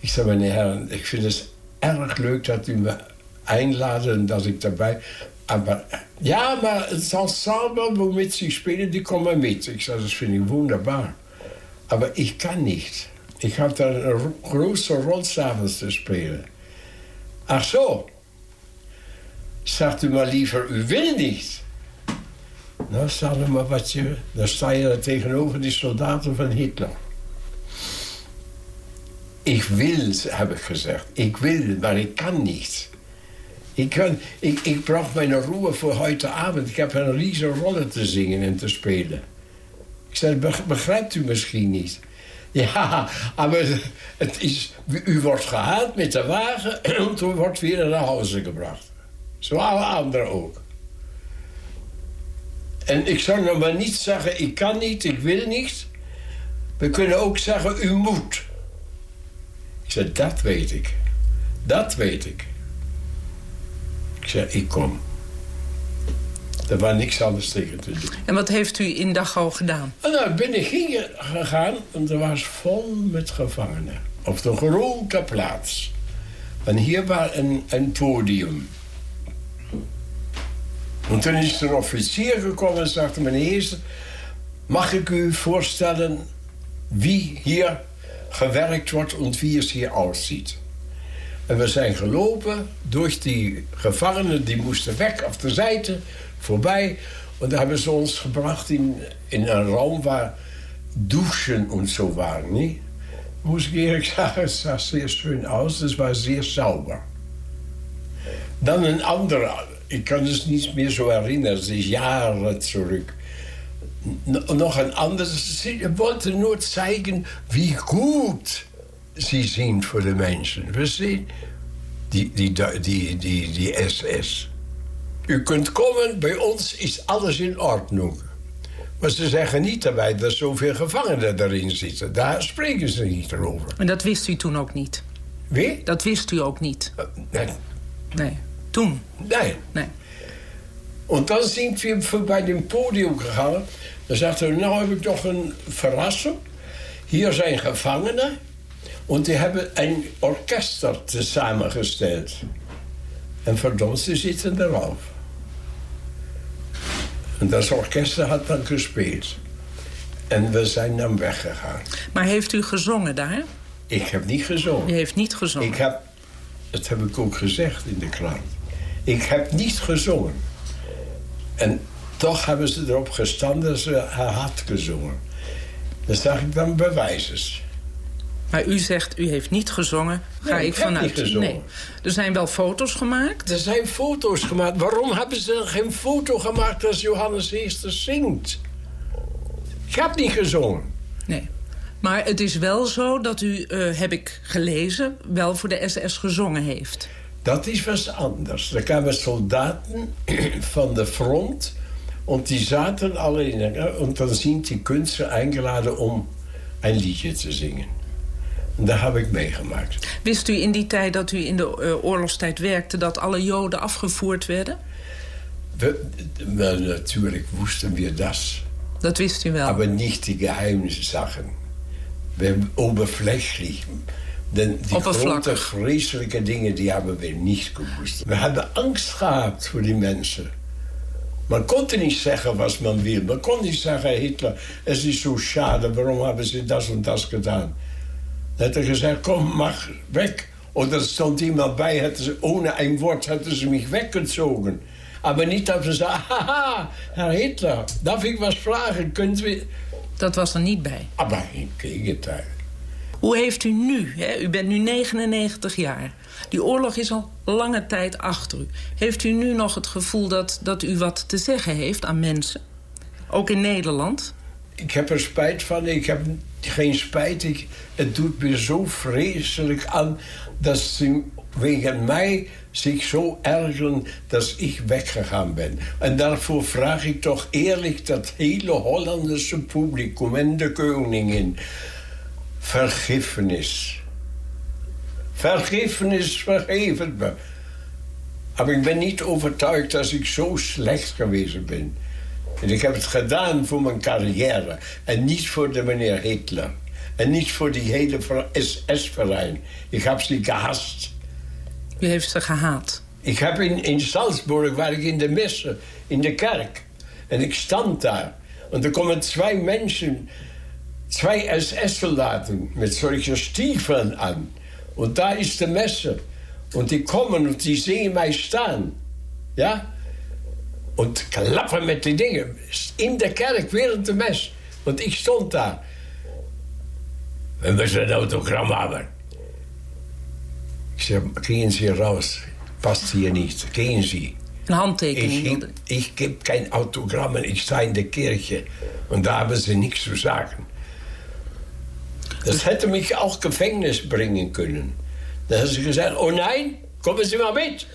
Speaker 15: Ik zei, meneer Herren, ik vind het erg leuk dat u me einladen en dat ik daarbij... Maar, ja, maar het ensemble waarmee ze spelen, die komen met. Ik zei, dat vind ik wunderbar. Maar ik kan niet. Ik had daar een ro- grootste rol s'avonds te spelen. Ach zo. Zegt u maar liever, u wil niet. Nou, stel er maar wat je... Dan sta je er tegenover die soldaten van Hitler. Ik wil, heb ik gezegd. Ik wil, maar ik kan niet. Ik, kan, ik, ik brauch mijn roe voor huitenavond. Ik heb een riese rollen te zingen en te spelen. Ik zei, "Beg- begrijpt u misschien niet? Ja, maar het is, u wordt gehaald met de wagen... en (clears throat) u wordt weer naar huis gebracht. Zo alle anderen ook. En ik zou nog maar niet zeggen, ik kan niet, ik wil niet. We kunnen ook zeggen, u moet. Ik zei, dat weet ik. Dat weet ik. Ik zei, ik kom. Er was niks anders tegen te doen.
Speaker 7: En wat heeft u in Dachau gedaan?
Speaker 15: En nou, binnen ging gegaan en er was vol met gevangenen. Op de grote plaats. En hier was een, een podium. En toen is er een officier gekomen en sagte... meneer, mag ik u voorstellen wie hier gewerkt wordt... en wie het hier uitziet? En we zijn gelopen door die gevangenen, die moesten weg, af de zijde, voorbij. En daar hebben ze ons gebracht in, in een ruim waar douchen en zo waren, niet? Moest ik eerlijk zeggen, het zag zeer schön aus, het was zeer sauber. Dan een andere, ik kan het niet meer zo herinneren, het is jaren terug. N- nog een ander, ze wollten nooit zeigen wie goed ze zien voor de mensen. We zien die, die, die, die, die SS. U kunt komen, bij ons is alles in ordnung. Maar ze zeggen niet daarbij dat zoveel gevangenen erin zitten. Daar spreken ze niet over.
Speaker 7: En dat wist u toen ook niet?
Speaker 15: Wie?
Speaker 7: Dat wist u ook niet?
Speaker 15: Nee.
Speaker 7: Nee. Toen?
Speaker 15: Nee.
Speaker 7: Nee.
Speaker 15: En dan zijn we voorbij het podium gegaan. Dan zegt hij, nou heb ik toch een verrassing. Hier zijn gevangenen. En die hebben een orkester samengesteld. En verdomd, ze zitten erop. En dat orkester had dan gespeeld. En we zijn dan weggegaan.
Speaker 7: Maar heeft u gezongen daar?
Speaker 15: Ik heb niet gezongen.
Speaker 7: U heeft niet gezongen?
Speaker 15: Ik heb, dat heb ik ook gezegd in de krant. Ik heb niet gezongen. En toch hebben ze erop gestaan dat ze had gezongen. Dan zag ik dan bewijzen.
Speaker 7: Maar u zegt, u heeft niet gezongen. Ga
Speaker 15: Nee,
Speaker 7: ik
Speaker 15: ik heb
Speaker 7: vanuit.
Speaker 15: niet gezongen.
Speaker 7: Er zijn wel foto's gemaakt.
Speaker 15: Er zijn foto's gemaakt. Waarom hebben ze geen foto gemaakt als Johannes Heester zingt? Ik heb niet gezongen.
Speaker 7: Nee. Maar het is wel zo dat u, eh, heb ik gelezen, wel voor de SS gezongen heeft.
Speaker 15: Dat is wat anders. Er kwamen soldaten (clears throat) van de front. En die zaten alle in. En dan zien die kunsten eingeladen om een liedje te zingen. Dat heb ik meegemaakt.
Speaker 7: Wist u in die tijd dat u in de eh, oorlogstijd werkte... dat alle Joden afgevoerd werden?
Speaker 15: We, natuurlijk wisten we dat.
Speaker 7: Dat wist u wel.
Speaker 15: Maar niet die geheime zaken. We oberflächlich. De, die grote vreselijke dingen die hebben we niet gewust. We hadden angst gehad voor die mensen. Man kon niet zeggen wat man wil. Man kon niet zeggen, Hitler, het is zo schade, waarom hebben ze dat en dat gedaan? Had hij gezegd, kom, mag weg. Of er stond iemand bij, hadden ze, ohne een woord hadden ze mich weggezogen. Maar niet dat ze zeiden, haha, Herr Hitler, darf ik was vragen, kunt u...
Speaker 7: Dat was er niet bij.
Speaker 15: Maar in tegentuig.
Speaker 7: Hoe heeft u nu, hè? u bent nu 99 jaar... die oorlog is al lange tijd achter u. Heeft u nu nog het gevoel dat, dat u wat te zeggen heeft aan mensen? Ook in Nederland?
Speaker 15: Ik heb er spijt van. Ik heb geen spijt. Het doet me zo vreselijk aan dat ze wegen mij zich zo ergeren dat ik weggegaan ben. En daarvoor vraag ik toch eerlijk dat hele Hollandse publiek en de koningin vergiffenis. Vergiffenis, vergeef het me. Maar ik ben niet overtuigd dat ik zo slecht geweest ben. En ik heb het gedaan voor mijn carrière. En niet voor de meneer Hitler. En niet voor die hele SS-verein. Ik heb ze gehast.
Speaker 7: U heeft ze gehaat.
Speaker 15: Ik heb in, in Salzburg, waar ik in de missen, in de kerk. En ik stand daar. En er komen twee mensen zwei SS-Soldaten mit solchen Stiefeln an. Und da ist der Messe. Und die kommen und die sehen mich staan. Ja? Und klappen met die dingen. In de kerk, während der Mess. Und ich stond da. Wir müssen ein Autogramm haben. Ich sag, gehen Sie raus. Passt hier nicht. Gehen Sie.
Speaker 7: Een handtekening.
Speaker 15: Ich, ich gebe kein Autogramm, ich sta in der Kirche. Und da haben sie nichts zu sagen. Das hätte mich auch Gefängnis bringen können. Dan hebben ze gezegd, oh nee, komen Sie maar met.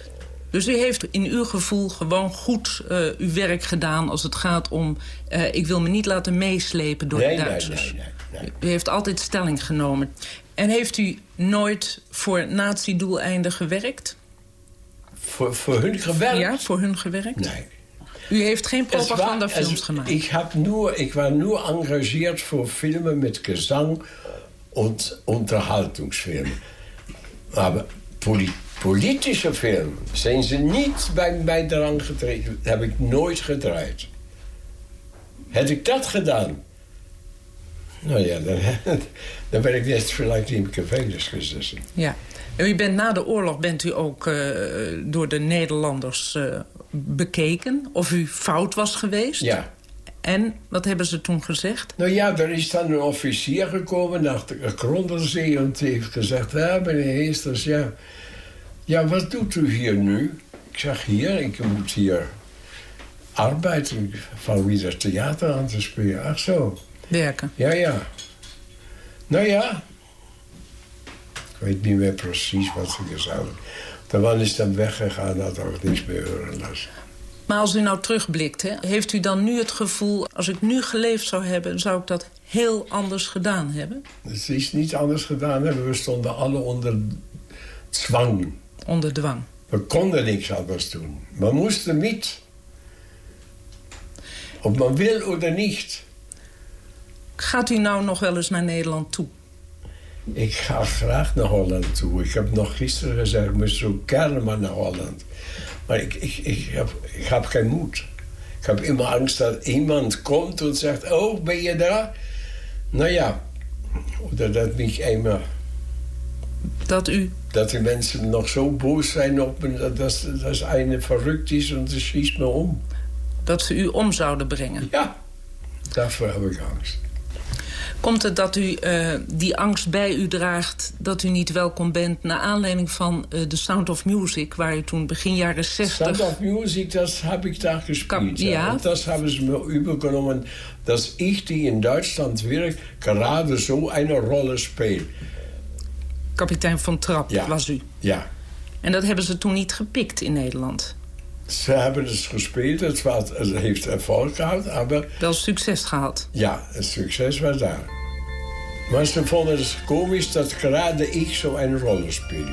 Speaker 7: Dus u heeft in uw gevoel gewoon goed uh, uw werk gedaan... als het gaat om, uh, ik wil me niet laten meeslepen door
Speaker 15: nee,
Speaker 7: de Duitsers.
Speaker 15: Nee, nee, nee,
Speaker 7: U heeft altijd stelling genomen. En heeft u nooit voor nazi-doeleinden gewerkt?
Speaker 15: Voor, voor hun gewerkt?
Speaker 7: Ja, voor hun gewerkt?
Speaker 15: Nee.
Speaker 7: U heeft geen propagandafilms gemaakt?
Speaker 15: Ik, heb nur, ik was nur engagiert voor filmen met gezang en onderhaltingsfilmen. Maar poli politische film zijn ze niet bij mij eraan getreden. Heb ik nooit gedraaid. Had ik dat gedaan... Nou ja, dan, (laughs) dan ben ik net vielleicht in gevangenis gezeten.
Speaker 7: Ja. U bent na de oorlog bent u ook uh, door de Nederlanders uh, bekeken. Of u fout was geweest.
Speaker 15: Ja.
Speaker 7: En wat hebben ze toen gezegd?
Speaker 15: Nou ja, er is dan een officier gekomen naar de Gronderzee... en die heeft gezegd, ja, meneer Heesters, ja... Ja, wat doet u hier nu? Ik zeg, hier, ik moet hier arbeiden... van wie dat theater aan te spelen. Ach zo.
Speaker 7: Werken.
Speaker 15: Ja, ja. Nou ja. Ik weet niet meer precies wat ze gezegd hebben. De man is dan weggegaan, had ook niks meer horen lassen.
Speaker 7: Maar als u nou terugblikt, hè, heeft u dan nu het gevoel... als ik nu geleefd zou hebben, zou ik dat heel anders gedaan hebben?
Speaker 15: Het is niet anders gedaan hebben. We stonden alle onder zwang.
Speaker 7: Onder dwang?
Speaker 15: We konden niks anders doen. We moesten niet. Of man wil of niet.
Speaker 7: Gaat u nou nog wel eens naar Nederland toe?
Speaker 15: Ik ga graag naar Holland toe. Ik heb nog gisteren gezegd, ik moet zo gerne maar naar Holland. Maar ik, ik, ik, heb, ik heb geen moed. Ik heb immer angst dat iemand komt en zegt... Oh, ben je daar? Nou ja, of dat mich eenmaal...
Speaker 7: Dat u?
Speaker 15: Dat die mensen nog zo boos zijn op me... dat, dat, een verrukt is en ze schiet me om.
Speaker 7: Dat ze u om zouden brengen?
Speaker 15: Ja, daarvoor heb ik angst.
Speaker 7: Komt het dat u uh, die angst bij u draagt dat u niet welkom bent... naar aanleiding van uh, The Sound of Music... waar u toen begin jaren 60...
Speaker 15: Sound of Music, dat heb ik daar gespeeld. Ja. ja. Dat hebben ze me übergenommen... dat ik die in Duitsland werk... gerade zo een rol speel.
Speaker 7: Kapitein van Trapp
Speaker 15: ja.
Speaker 7: was u?
Speaker 15: Ja.
Speaker 7: En dat hebben ze toen niet gepikt in Nederland?
Speaker 15: Ze hebben het gespeeld, het, was, het heeft erfolg gehad, maar...
Speaker 7: Wel succes gehad?
Speaker 15: Ja, het succes was daar. Maar ze vonden het komisch dat gerade ik zo een rol speel.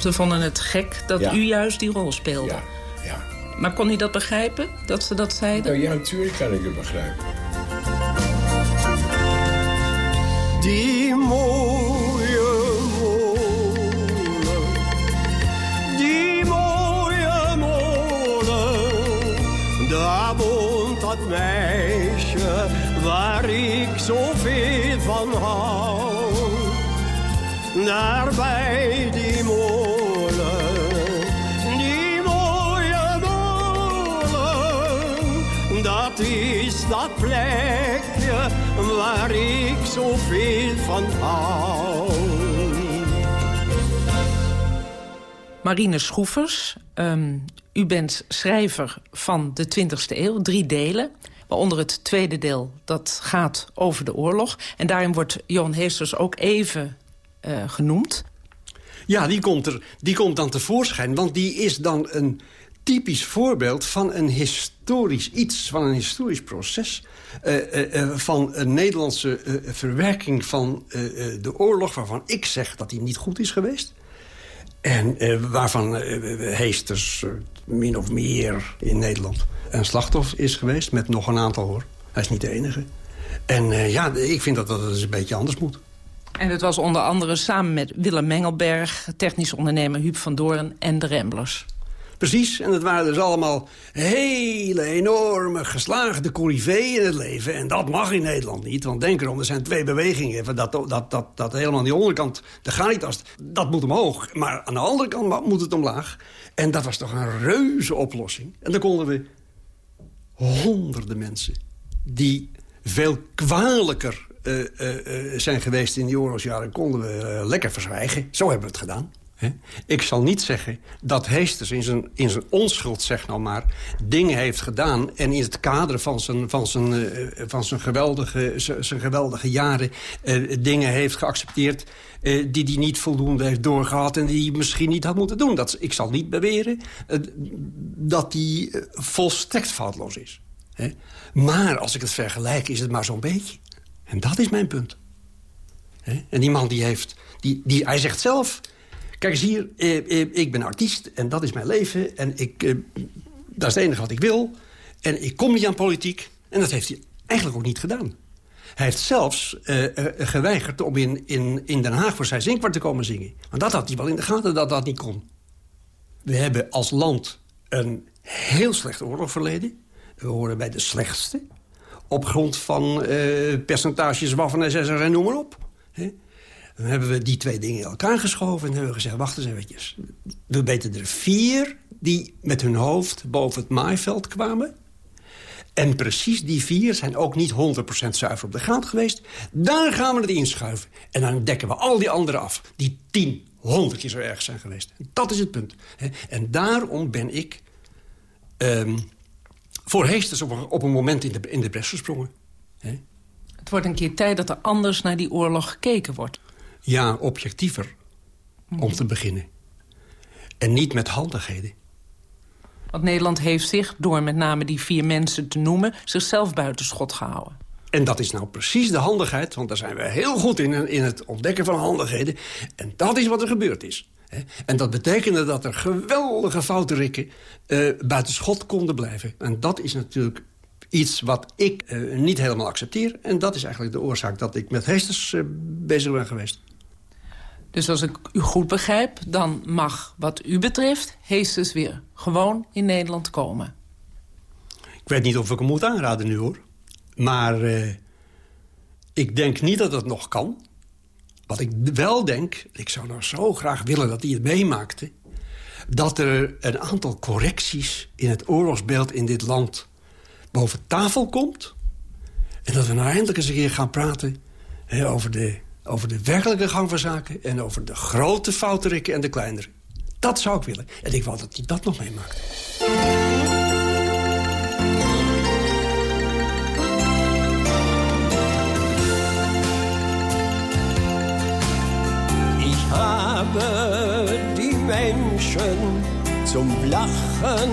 Speaker 7: Ze vonden het gek dat
Speaker 15: ja.
Speaker 7: u juist die rol speelde?
Speaker 15: Ja, ja.
Speaker 7: Maar kon u dat begrijpen, dat ze dat zeiden?
Speaker 15: Nou, ja, natuurlijk kan ik het begrijpen.
Speaker 19: Die mooie daar woont dat meisje waar ik zoveel van hou. Daar bij die molen, die mooie molen, dat is dat plekje waar ik zoveel van hou.
Speaker 7: Marine Schroevers, um, u bent schrijver van de 20e eeuw, drie delen. Waaronder het tweede deel, dat gaat over de oorlog. En daarin wordt Johan Heesters ook even uh, genoemd.
Speaker 6: Ja, die komt, er, die komt dan tevoorschijn, want die is dan een typisch voorbeeld van een historisch iets, van een historisch proces... Uh, uh, van een Nederlandse verwerking van de oorlog... waarvan ik zeg dat die niet goed is geweest. En waarvan Heesters min of meer in Nederland een slachtoffer is geweest... met nog een aantal hoor. Hij is niet de enige. En ja, ik vind dat dat eens een beetje anders moet.
Speaker 7: En het was onder andere samen met Willem Mengelberg... technisch ondernemer Huub van Doorn en de Ramblers.
Speaker 6: Precies, en dat waren dus allemaal hele enorme geslaagde coryfeeën in het leven. En dat mag in Nederland niet, want denk erom, er zijn twee bewegingen. Dat, dat, dat, dat helemaal aan die onderkant, de Garitas, dat moet omhoog. Maar aan de andere kant moet het omlaag. En dat was toch een reuze oplossing. En dan konden we honderden mensen die veel kwalijker uh, uh, zijn geweest in die oorlogsjaren... konden we lekker verzwijgen. Zo hebben we het gedaan. Ik zal niet zeggen dat Heesters in zijn, in zijn onschuld, zeg nou maar... dingen heeft gedaan en in het kader van zijn, van zijn, uh, van zijn, geweldige, zijn geweldige jaren... Uh, dingen heeft geaccepteerd uh, die hij niet voldoende heeft doorgehad... en die hij misschien niet had moeten doen. Dat, ik zal niet beweren dat hij volstrekt foutloos is. Maar als ik het vergelijk, is het maar zo'n beetje. En dat is mijn punt. En die man die heeft... Die, die, hij zegt zelf... Kijk eens hier, eh, eh, ik ben artiest en dat is mijn leven. En ik, eh, dat is het enige wat ik wil. En ik kom niet aan politiek. En dat heeft hij eigenlijk ook niet gedaan. Hij heeft zelfs geweigerd om in, in, in Den Haag voor zijn zinkwart te komen zingen. Want dat had hij wel in de gaten dat dat niet kon. We hebben als land een heel slecht oorlogverleden. We horen bij de slechtste. Op grond van uh, percentages waffen en en noem maar op. Dan hebben we die twee dingen in elkaar geschoven en hebben we gezegd... wacht eens eventjes. We weten er vier die met hun hoofd boven het maaiveld kwamen. En precies die vier zijn ook niet 100% zuiver op de grond geweest. Daar gaan we het inschuiven. En dan dekken we al die anderen af. Die tien, honderd keer zo erg zijn geweest. Dat is het punt. En daarom ben ik um, voor Heesters op op een moment in de, in de bres gesprongen.
Speaker 7: Het wordt een keer tijd dat er anders naar die oorlog gekeken wordt.
Speaker 6: Ja, objectiever, om te beginnen. En niet met handigheden.
Speaker 7: Want Nederland heeft zich, door met name die vier mensen te noemen... zichzelf buitenschot gehouden.
Speaker 6: En dat is nou precies de handigheid, want daar zijn we heel goed in... in het ontdekken van handigheden. En dat is wat er gebeurd is. En dat betekende dat er geweldige fouterikken uh, buiten schot konden blijven. En dat is natuurlijk iets wat ik uh, niet helemaal accepteer. En dat is eigenlijk de oorzaak dat ik met Heesters uh, bezig ben geweest.
Speaker 7: Dus als ik u goed begrijp, dan mag wat u betreft... Heesters weer gewoon in Nederland komen.
Speaker 6: Ik weet niet of ik hem moet aanraden nu, hoor. Maar uh, ik denk niet dat het nog kan. Wat ik wel denk, ik zou nou zo graag willen dat hij het meemaakte... dat er een aantal correcties in het oorlogsbeeld in dit land boven tafel komt... en dat we nou eindelijk eens een keer gaan praten over, de, over de werkelijke gang van zaken... en over de grote fouterikken en de kleinere. Dat zou ik willen. En ik wou dat hij dat nog meemaakt.
Speaker 19: habe die Menschen zum Lachen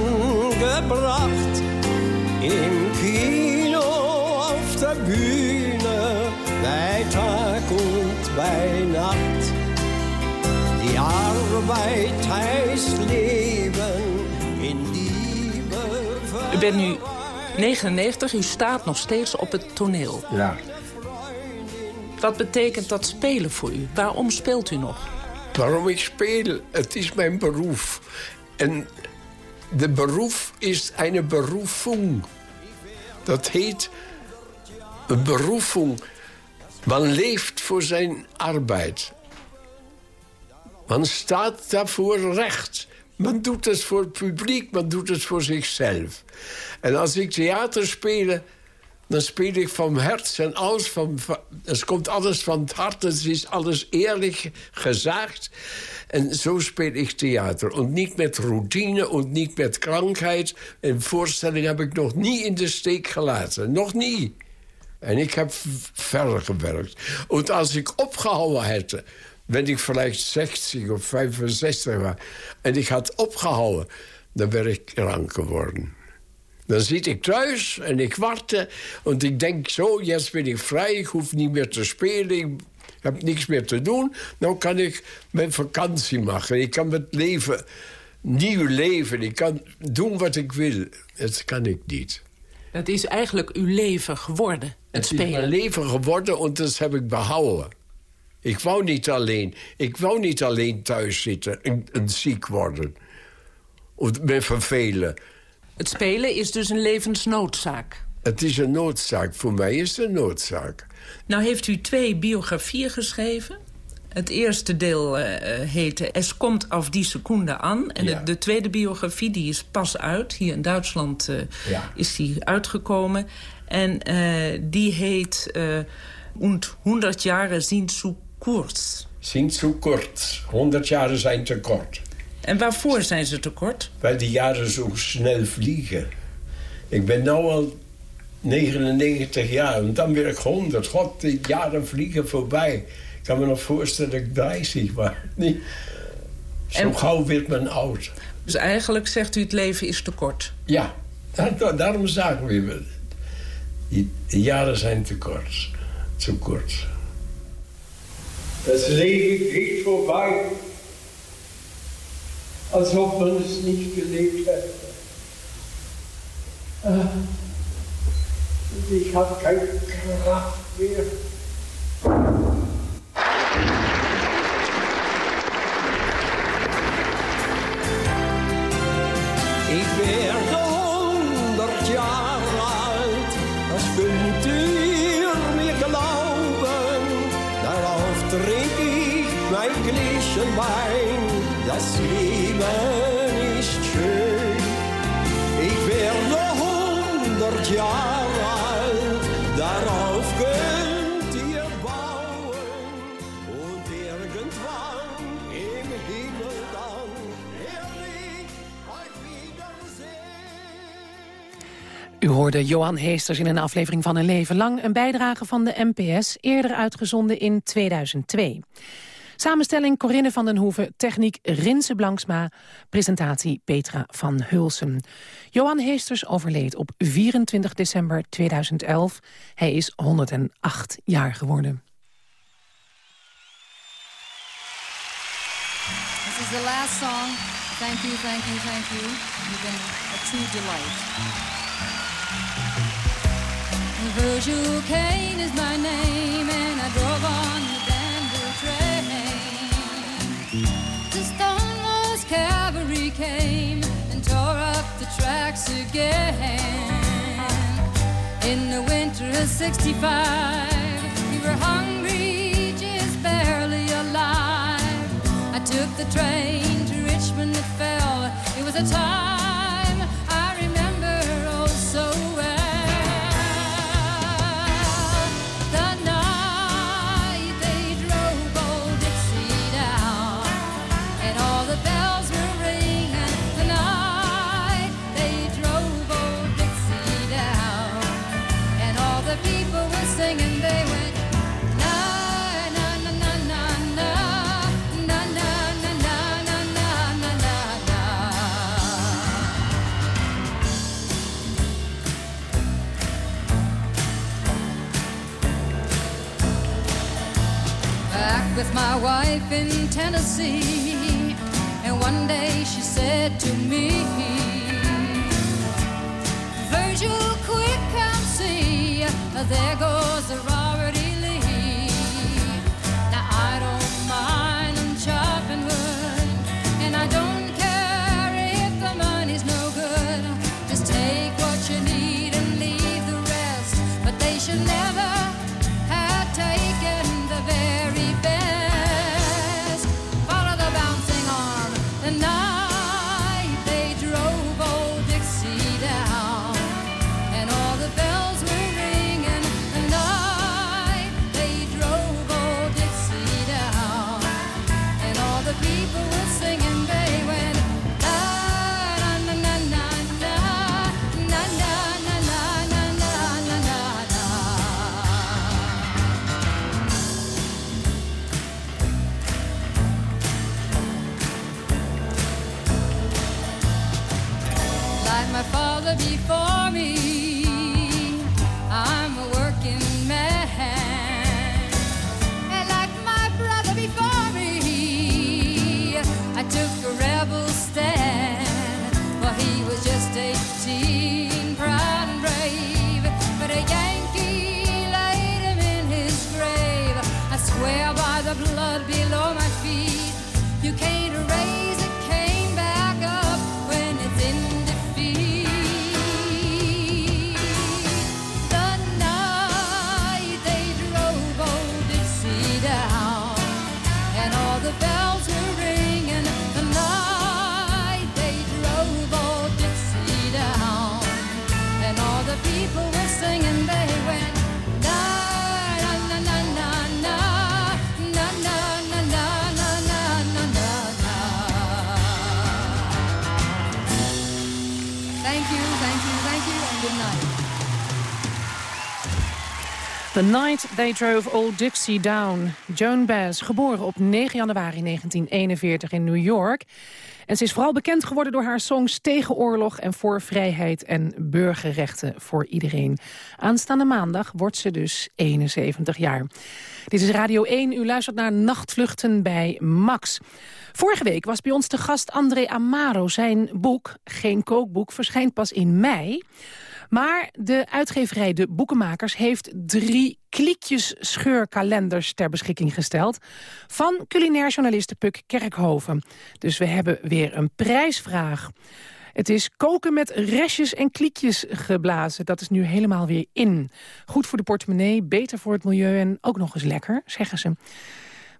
Speaker 19: gebracht. Im Kino, auf bei Tag bei Nacht. Die Arbeit heißt Leben in Liebe.
Speaker 7: U bent nu 99, u staat nog steeds op het toneel.
Speaker 15: Ja.
Speaker 7: Wat betekent dat spelen voor u? Waarom speelt u nog?
Speaker 15: Waarom ik speel? Het is mijn beroep. En de beroep is een beroeping. Dat heet een beroeping. Man leeft voor zijn arbeid. Man staat daarvoor recht. Man doet het voor het publiek, man doet het voor zichzelf. En als ik theater speel dan speel ik van hart en alles. Van, het komt alles van het hart, het is alles eerlijk gezegd. En zo speel ik theater. En niet met routine en niet met krankheid. Een voorstelling heb ik nog niet in de steek gelaten. Nog niet. En ik heb verder gewerkt. En als ik opgehouden had, ben ik vielleicht 60 of 65 en ik had opgehouden, dan ben ik krank geworden. Dan zit ik thuis en ik warte. Want ik denk zo, jetzt ben ik vrij. Ik hoef niet meer te spelen. Ik heb niks meer te doen. Dan kan ik mijn vakantie maken. Ik kan het leven, nieuw leven. Ik kan doen wat ik wil. Dat kan ik niet.
Speaker 7: Het is eigenlijk uw leven geworden, het,
Speaker 15: het
Speaker 7: spelen.
Speaker 15: Het is mijn leven geworden en dat heb ik behouden. Ik wou niet alleen. Ik wou niet alleen thuis zitten en, en ziek worden. Of met vervelen.
Speaker 7: Het spelen is dus een levensnoodzaak.
Speaker 15: Het is een noodzaak. Voor mij is het een noodzaak.
Speaker 7: Nou heeft u twee biografieën geschreven. Het eerste deel eh, heette Es komt auf die seconde aan. En
Speaker 15: Ja.
Speaker 7: de, de tweede biografie die is pas uit. Hier in Duitsland eh,
Speaker 15: Ja.
Speaker 7: is die uitgekomen. En die heet Und 100 Jahre sind zu kurz.
Speaker 15: Sind zu kort. 100 jaren zijn te kort.
Speaker 7: En waarvoor zijn ze te kort?
Speaker 15: Weil die jaren zo snel vliegen. Ik ben nu al 99 jaar en dan weer ik 100. God, die jaren vliegen voorbij. Ik kan me nog voorstellen dat ik 30 was. Niet. Zo gauw werd men oud.
Speaker 7: Dus eigenlijk zegt u het leven is te kort.
Speaker 15: Ja, daarom zagen we het. De jaren zijn te kort. Te kort.
Speaker 17: Het leven vliegt voorbij. Alsof men het niet geleefd heeft. Ah,
Speaker 19: ik heb geen kracht meer. Wein, das Leben ist schön. Ich werde hundert Jahre alt, darauf könnt ihr bauen. Und irgendwann im Himmel dann ich euch wiedersehen.
Speaker 4: U hoorde Johan Heesters in een aflevering van Een Leven Lang... een bijdrage van de NPS, eerder uitgezonden in 2002. Samenstelling Corinne van den Hoeven, techniek Rinse Blanksma... presentatie Petra van Hulsen. Johan Heesters overleed op 24 december 2011. Hij is 108 jaar geworden.
Speaker 20: This is the last song. Thank you, thank you, thank you. You've been a true delight. Virgil Kane is my name, and I drove came and tore up the tracks again. In the winter of 65, we were hungry, just barely alive. I took the train to Richmond, it fell. It was a time with my wife in Tennessee. And one day she said to me, Virgil, quick, come see, there goes the They Drove Old Dixie Down.
Speaker 4: Joan Baez, geboren op 9 januari 1941 in New York. En ze is vooral bekend geworden door haar songs tegen oorlog... en voor vrijheid en burgerrechten voor iedereen. Aanstaande maandag wordt ze dus 71 jaar. Dit is Radio 1. U luistert naar Nachtvluchten bij Max. Vorige week was bij ons de gast André Amaro. Zijn boek, Geen Kookboek, verschijnt pas in mei... Maar de uitgeverij De Boekenmakers heeft drie kliekjes scheurkalenders ter beschikking gesteld... van culinair journaliste Puk Kerkhoven. Dus we hebben weer een prijsvraag. Het is koken met restjes en kliekjes geblazen. Dat is nu helemaal weer in. Goed voor de portemonnee, beter voor het milieu en ook nog eens lekker, zeggen ze.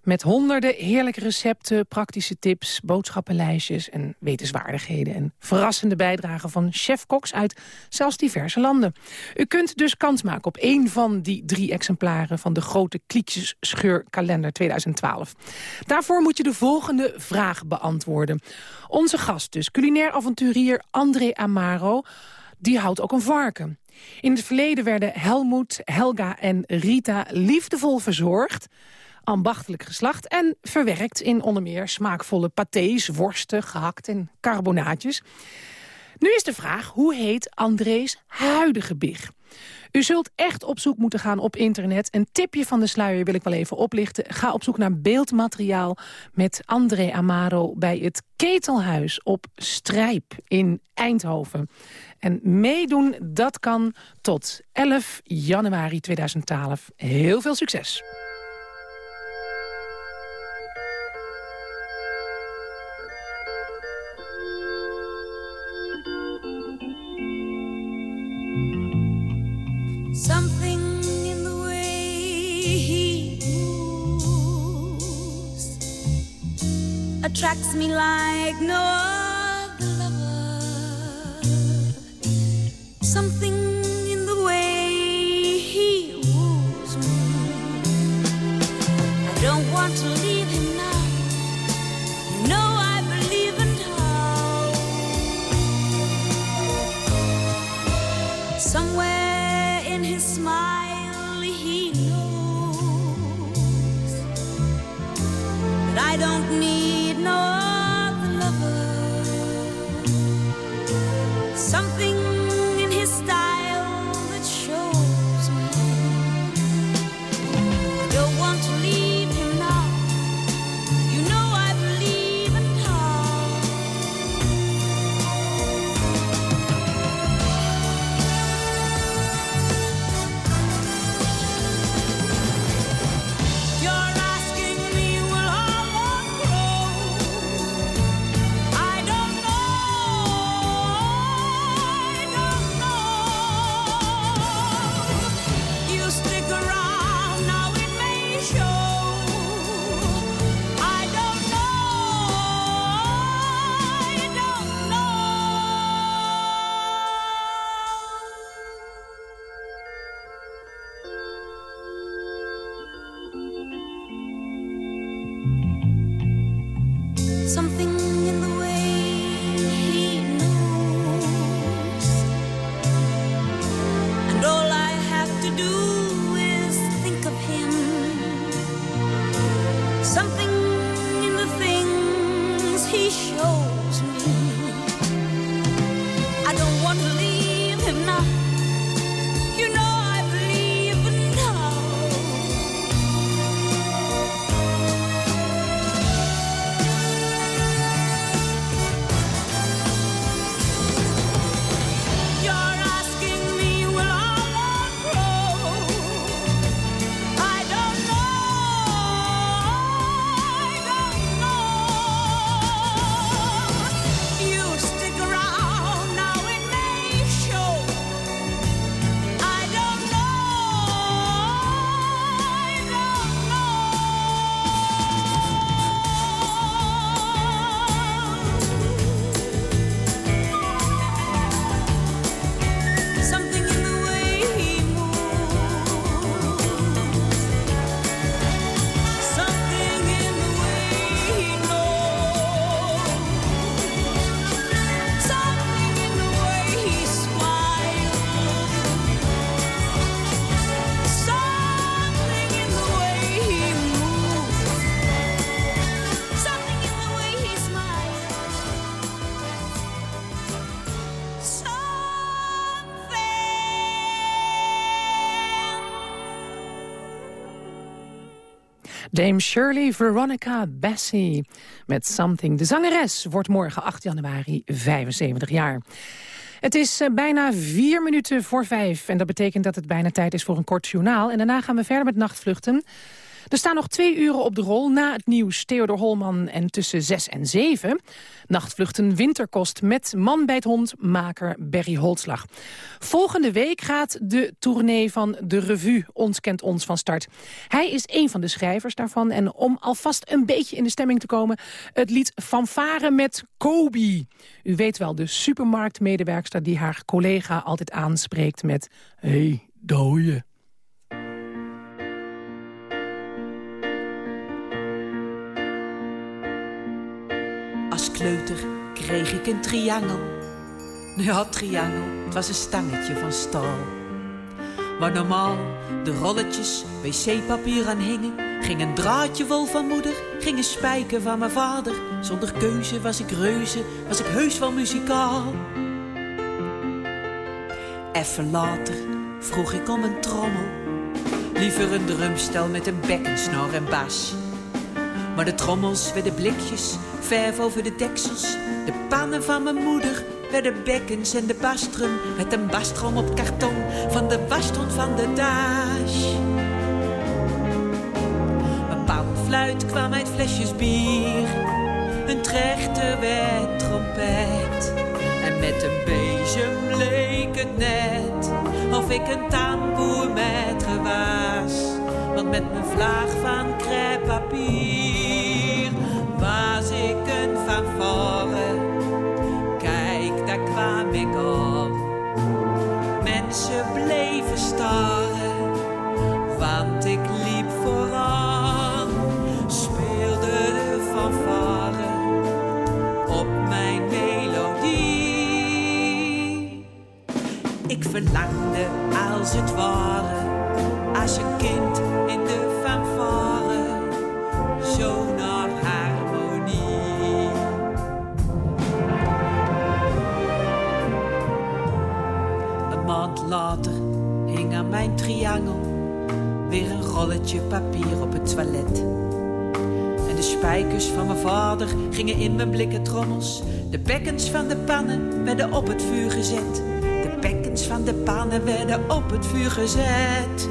Speaker 4: Met honderden heerlijke recepten, praktische tips, boodschappenlijstjes en wetenswaardigheden. En verrassende bijdragen van chefkoks uit zelfs diverse landen. U kunt dus kans maken op één van die drie exemplaren van de grote Kliekjesscheurkalender 2012. Daarvoor moet je de volgende vraag beantwoorden. Onze gast dus, culinair avonturier André Amaro, die houdt ook een varken. In het verleden werden Helmoet, Helga en Rita liefdevol verzorgd ambachtelijk geslacht... en verwerkt in onder meer smaakvolle pâtés, worsten, gehakt en carbonaatjes. Nu is de vraag, hoe heet André's huidige big? U zult echt op zoek moeten gaan op internet. Een tipje van de sluier wil ik wel even oplichten. Ga op zoek naar beeldmateriaal met André Amaro... bij het Ketelhuis op Strijp in Eindhoven. En meedoen, dat kan tot 11 januari 2012. Heel veel succes!
Speaker 21: Attracts me like no
Speaker 4: Dame Shirley Veronica Bassey met Something. De zangeres wordt morgen 8 januari 75 jaar. Het is eh, bijna vier minuten voor vijf. En dat betekent dat het bijna tijd is voor een kort journaal. En daarna gaan we verder met nachtvluchten. Er staan nog twee uren op de rol na het nieuws Theodor Holman en tussen zes en zeven. Nachtvluchten Winterkost met man bij het hond maker Berry Holtslag. Volgende week gaat de tournee van de revue Ons Kent Ons van start. Hij is een van de schrijvers daarvan en om alvast een beetje in de stemming te komen... het lied Fanfare met Kobe. U weet wel, de supermarktmedewerkster die haar collega altijd aanspreekt met... hey, dooie.
Speaker 22: Kreeg ik een triangel. Ja, triangel, het was een stangetje van staal. Waar normaal de rolletjes wc-papier aan hingen... ging een draadje vol van moeder, ging een spijker van mijn vader. Zonder keuze was ik reuze, was ik heus wel muzikaal. Even later vroeg ik om een trommel. Liever een drumstel met een bekkensnor en bas. Maar de trommels werden blikjes, verf over de deksels. De pannen van mijn moeder werden bekkens en de bastrum met een bastrom op karton van de wasstond van de daas. Een panfluit kwam uit flesjes bier, een trechter werd trompet. En met een bezem leek het net of ik een tamboer met was. Want met mijn vlaag van crêpepapier Mensen bleven staren, want ik liep vooraan. Speelde de fanfare op mijn melodie. Ik verlangde als het ware, als een kind in de fanfare, later hing aan mijn triangel weer een rolletje papier op het toilet. En de spijkers van mijn vader gingen in mijn blikken trommels. De bekkens van de pannen werden op het vuur gezet. De bekkens van de pannen werden op het vuur gezet.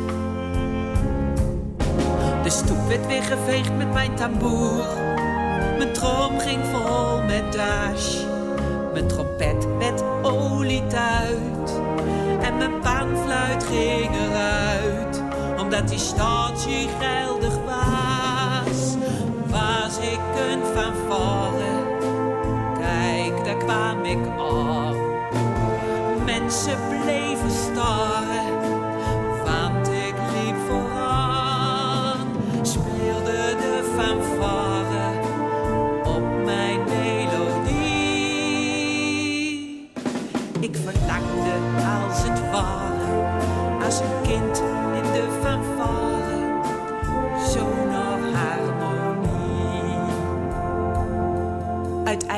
Speaker 22: De stoep werd weer geveegd met mijn tamboer. Mijn trom ging vol met dash. Mijn trompet met oliet uit. En mijn paanfluit ging eruit. Omdat die statie geldig was. Was ik een fanfare. Kijk, daar kwam ik op. Mensen bleven staren.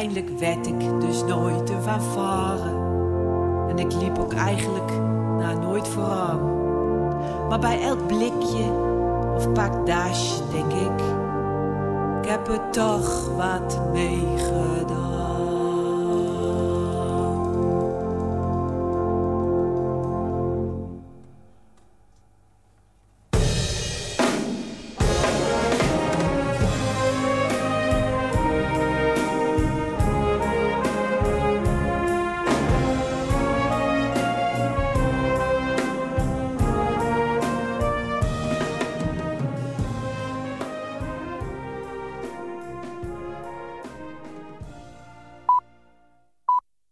Speaker 22: Uiteindelijk werd ik dus nooit een fanfare. En ik liep ook eigenlijk nou, nooit vooraan. Maar bij elk blikje of pak denk ik, ik heb er toch wat mee gedaan.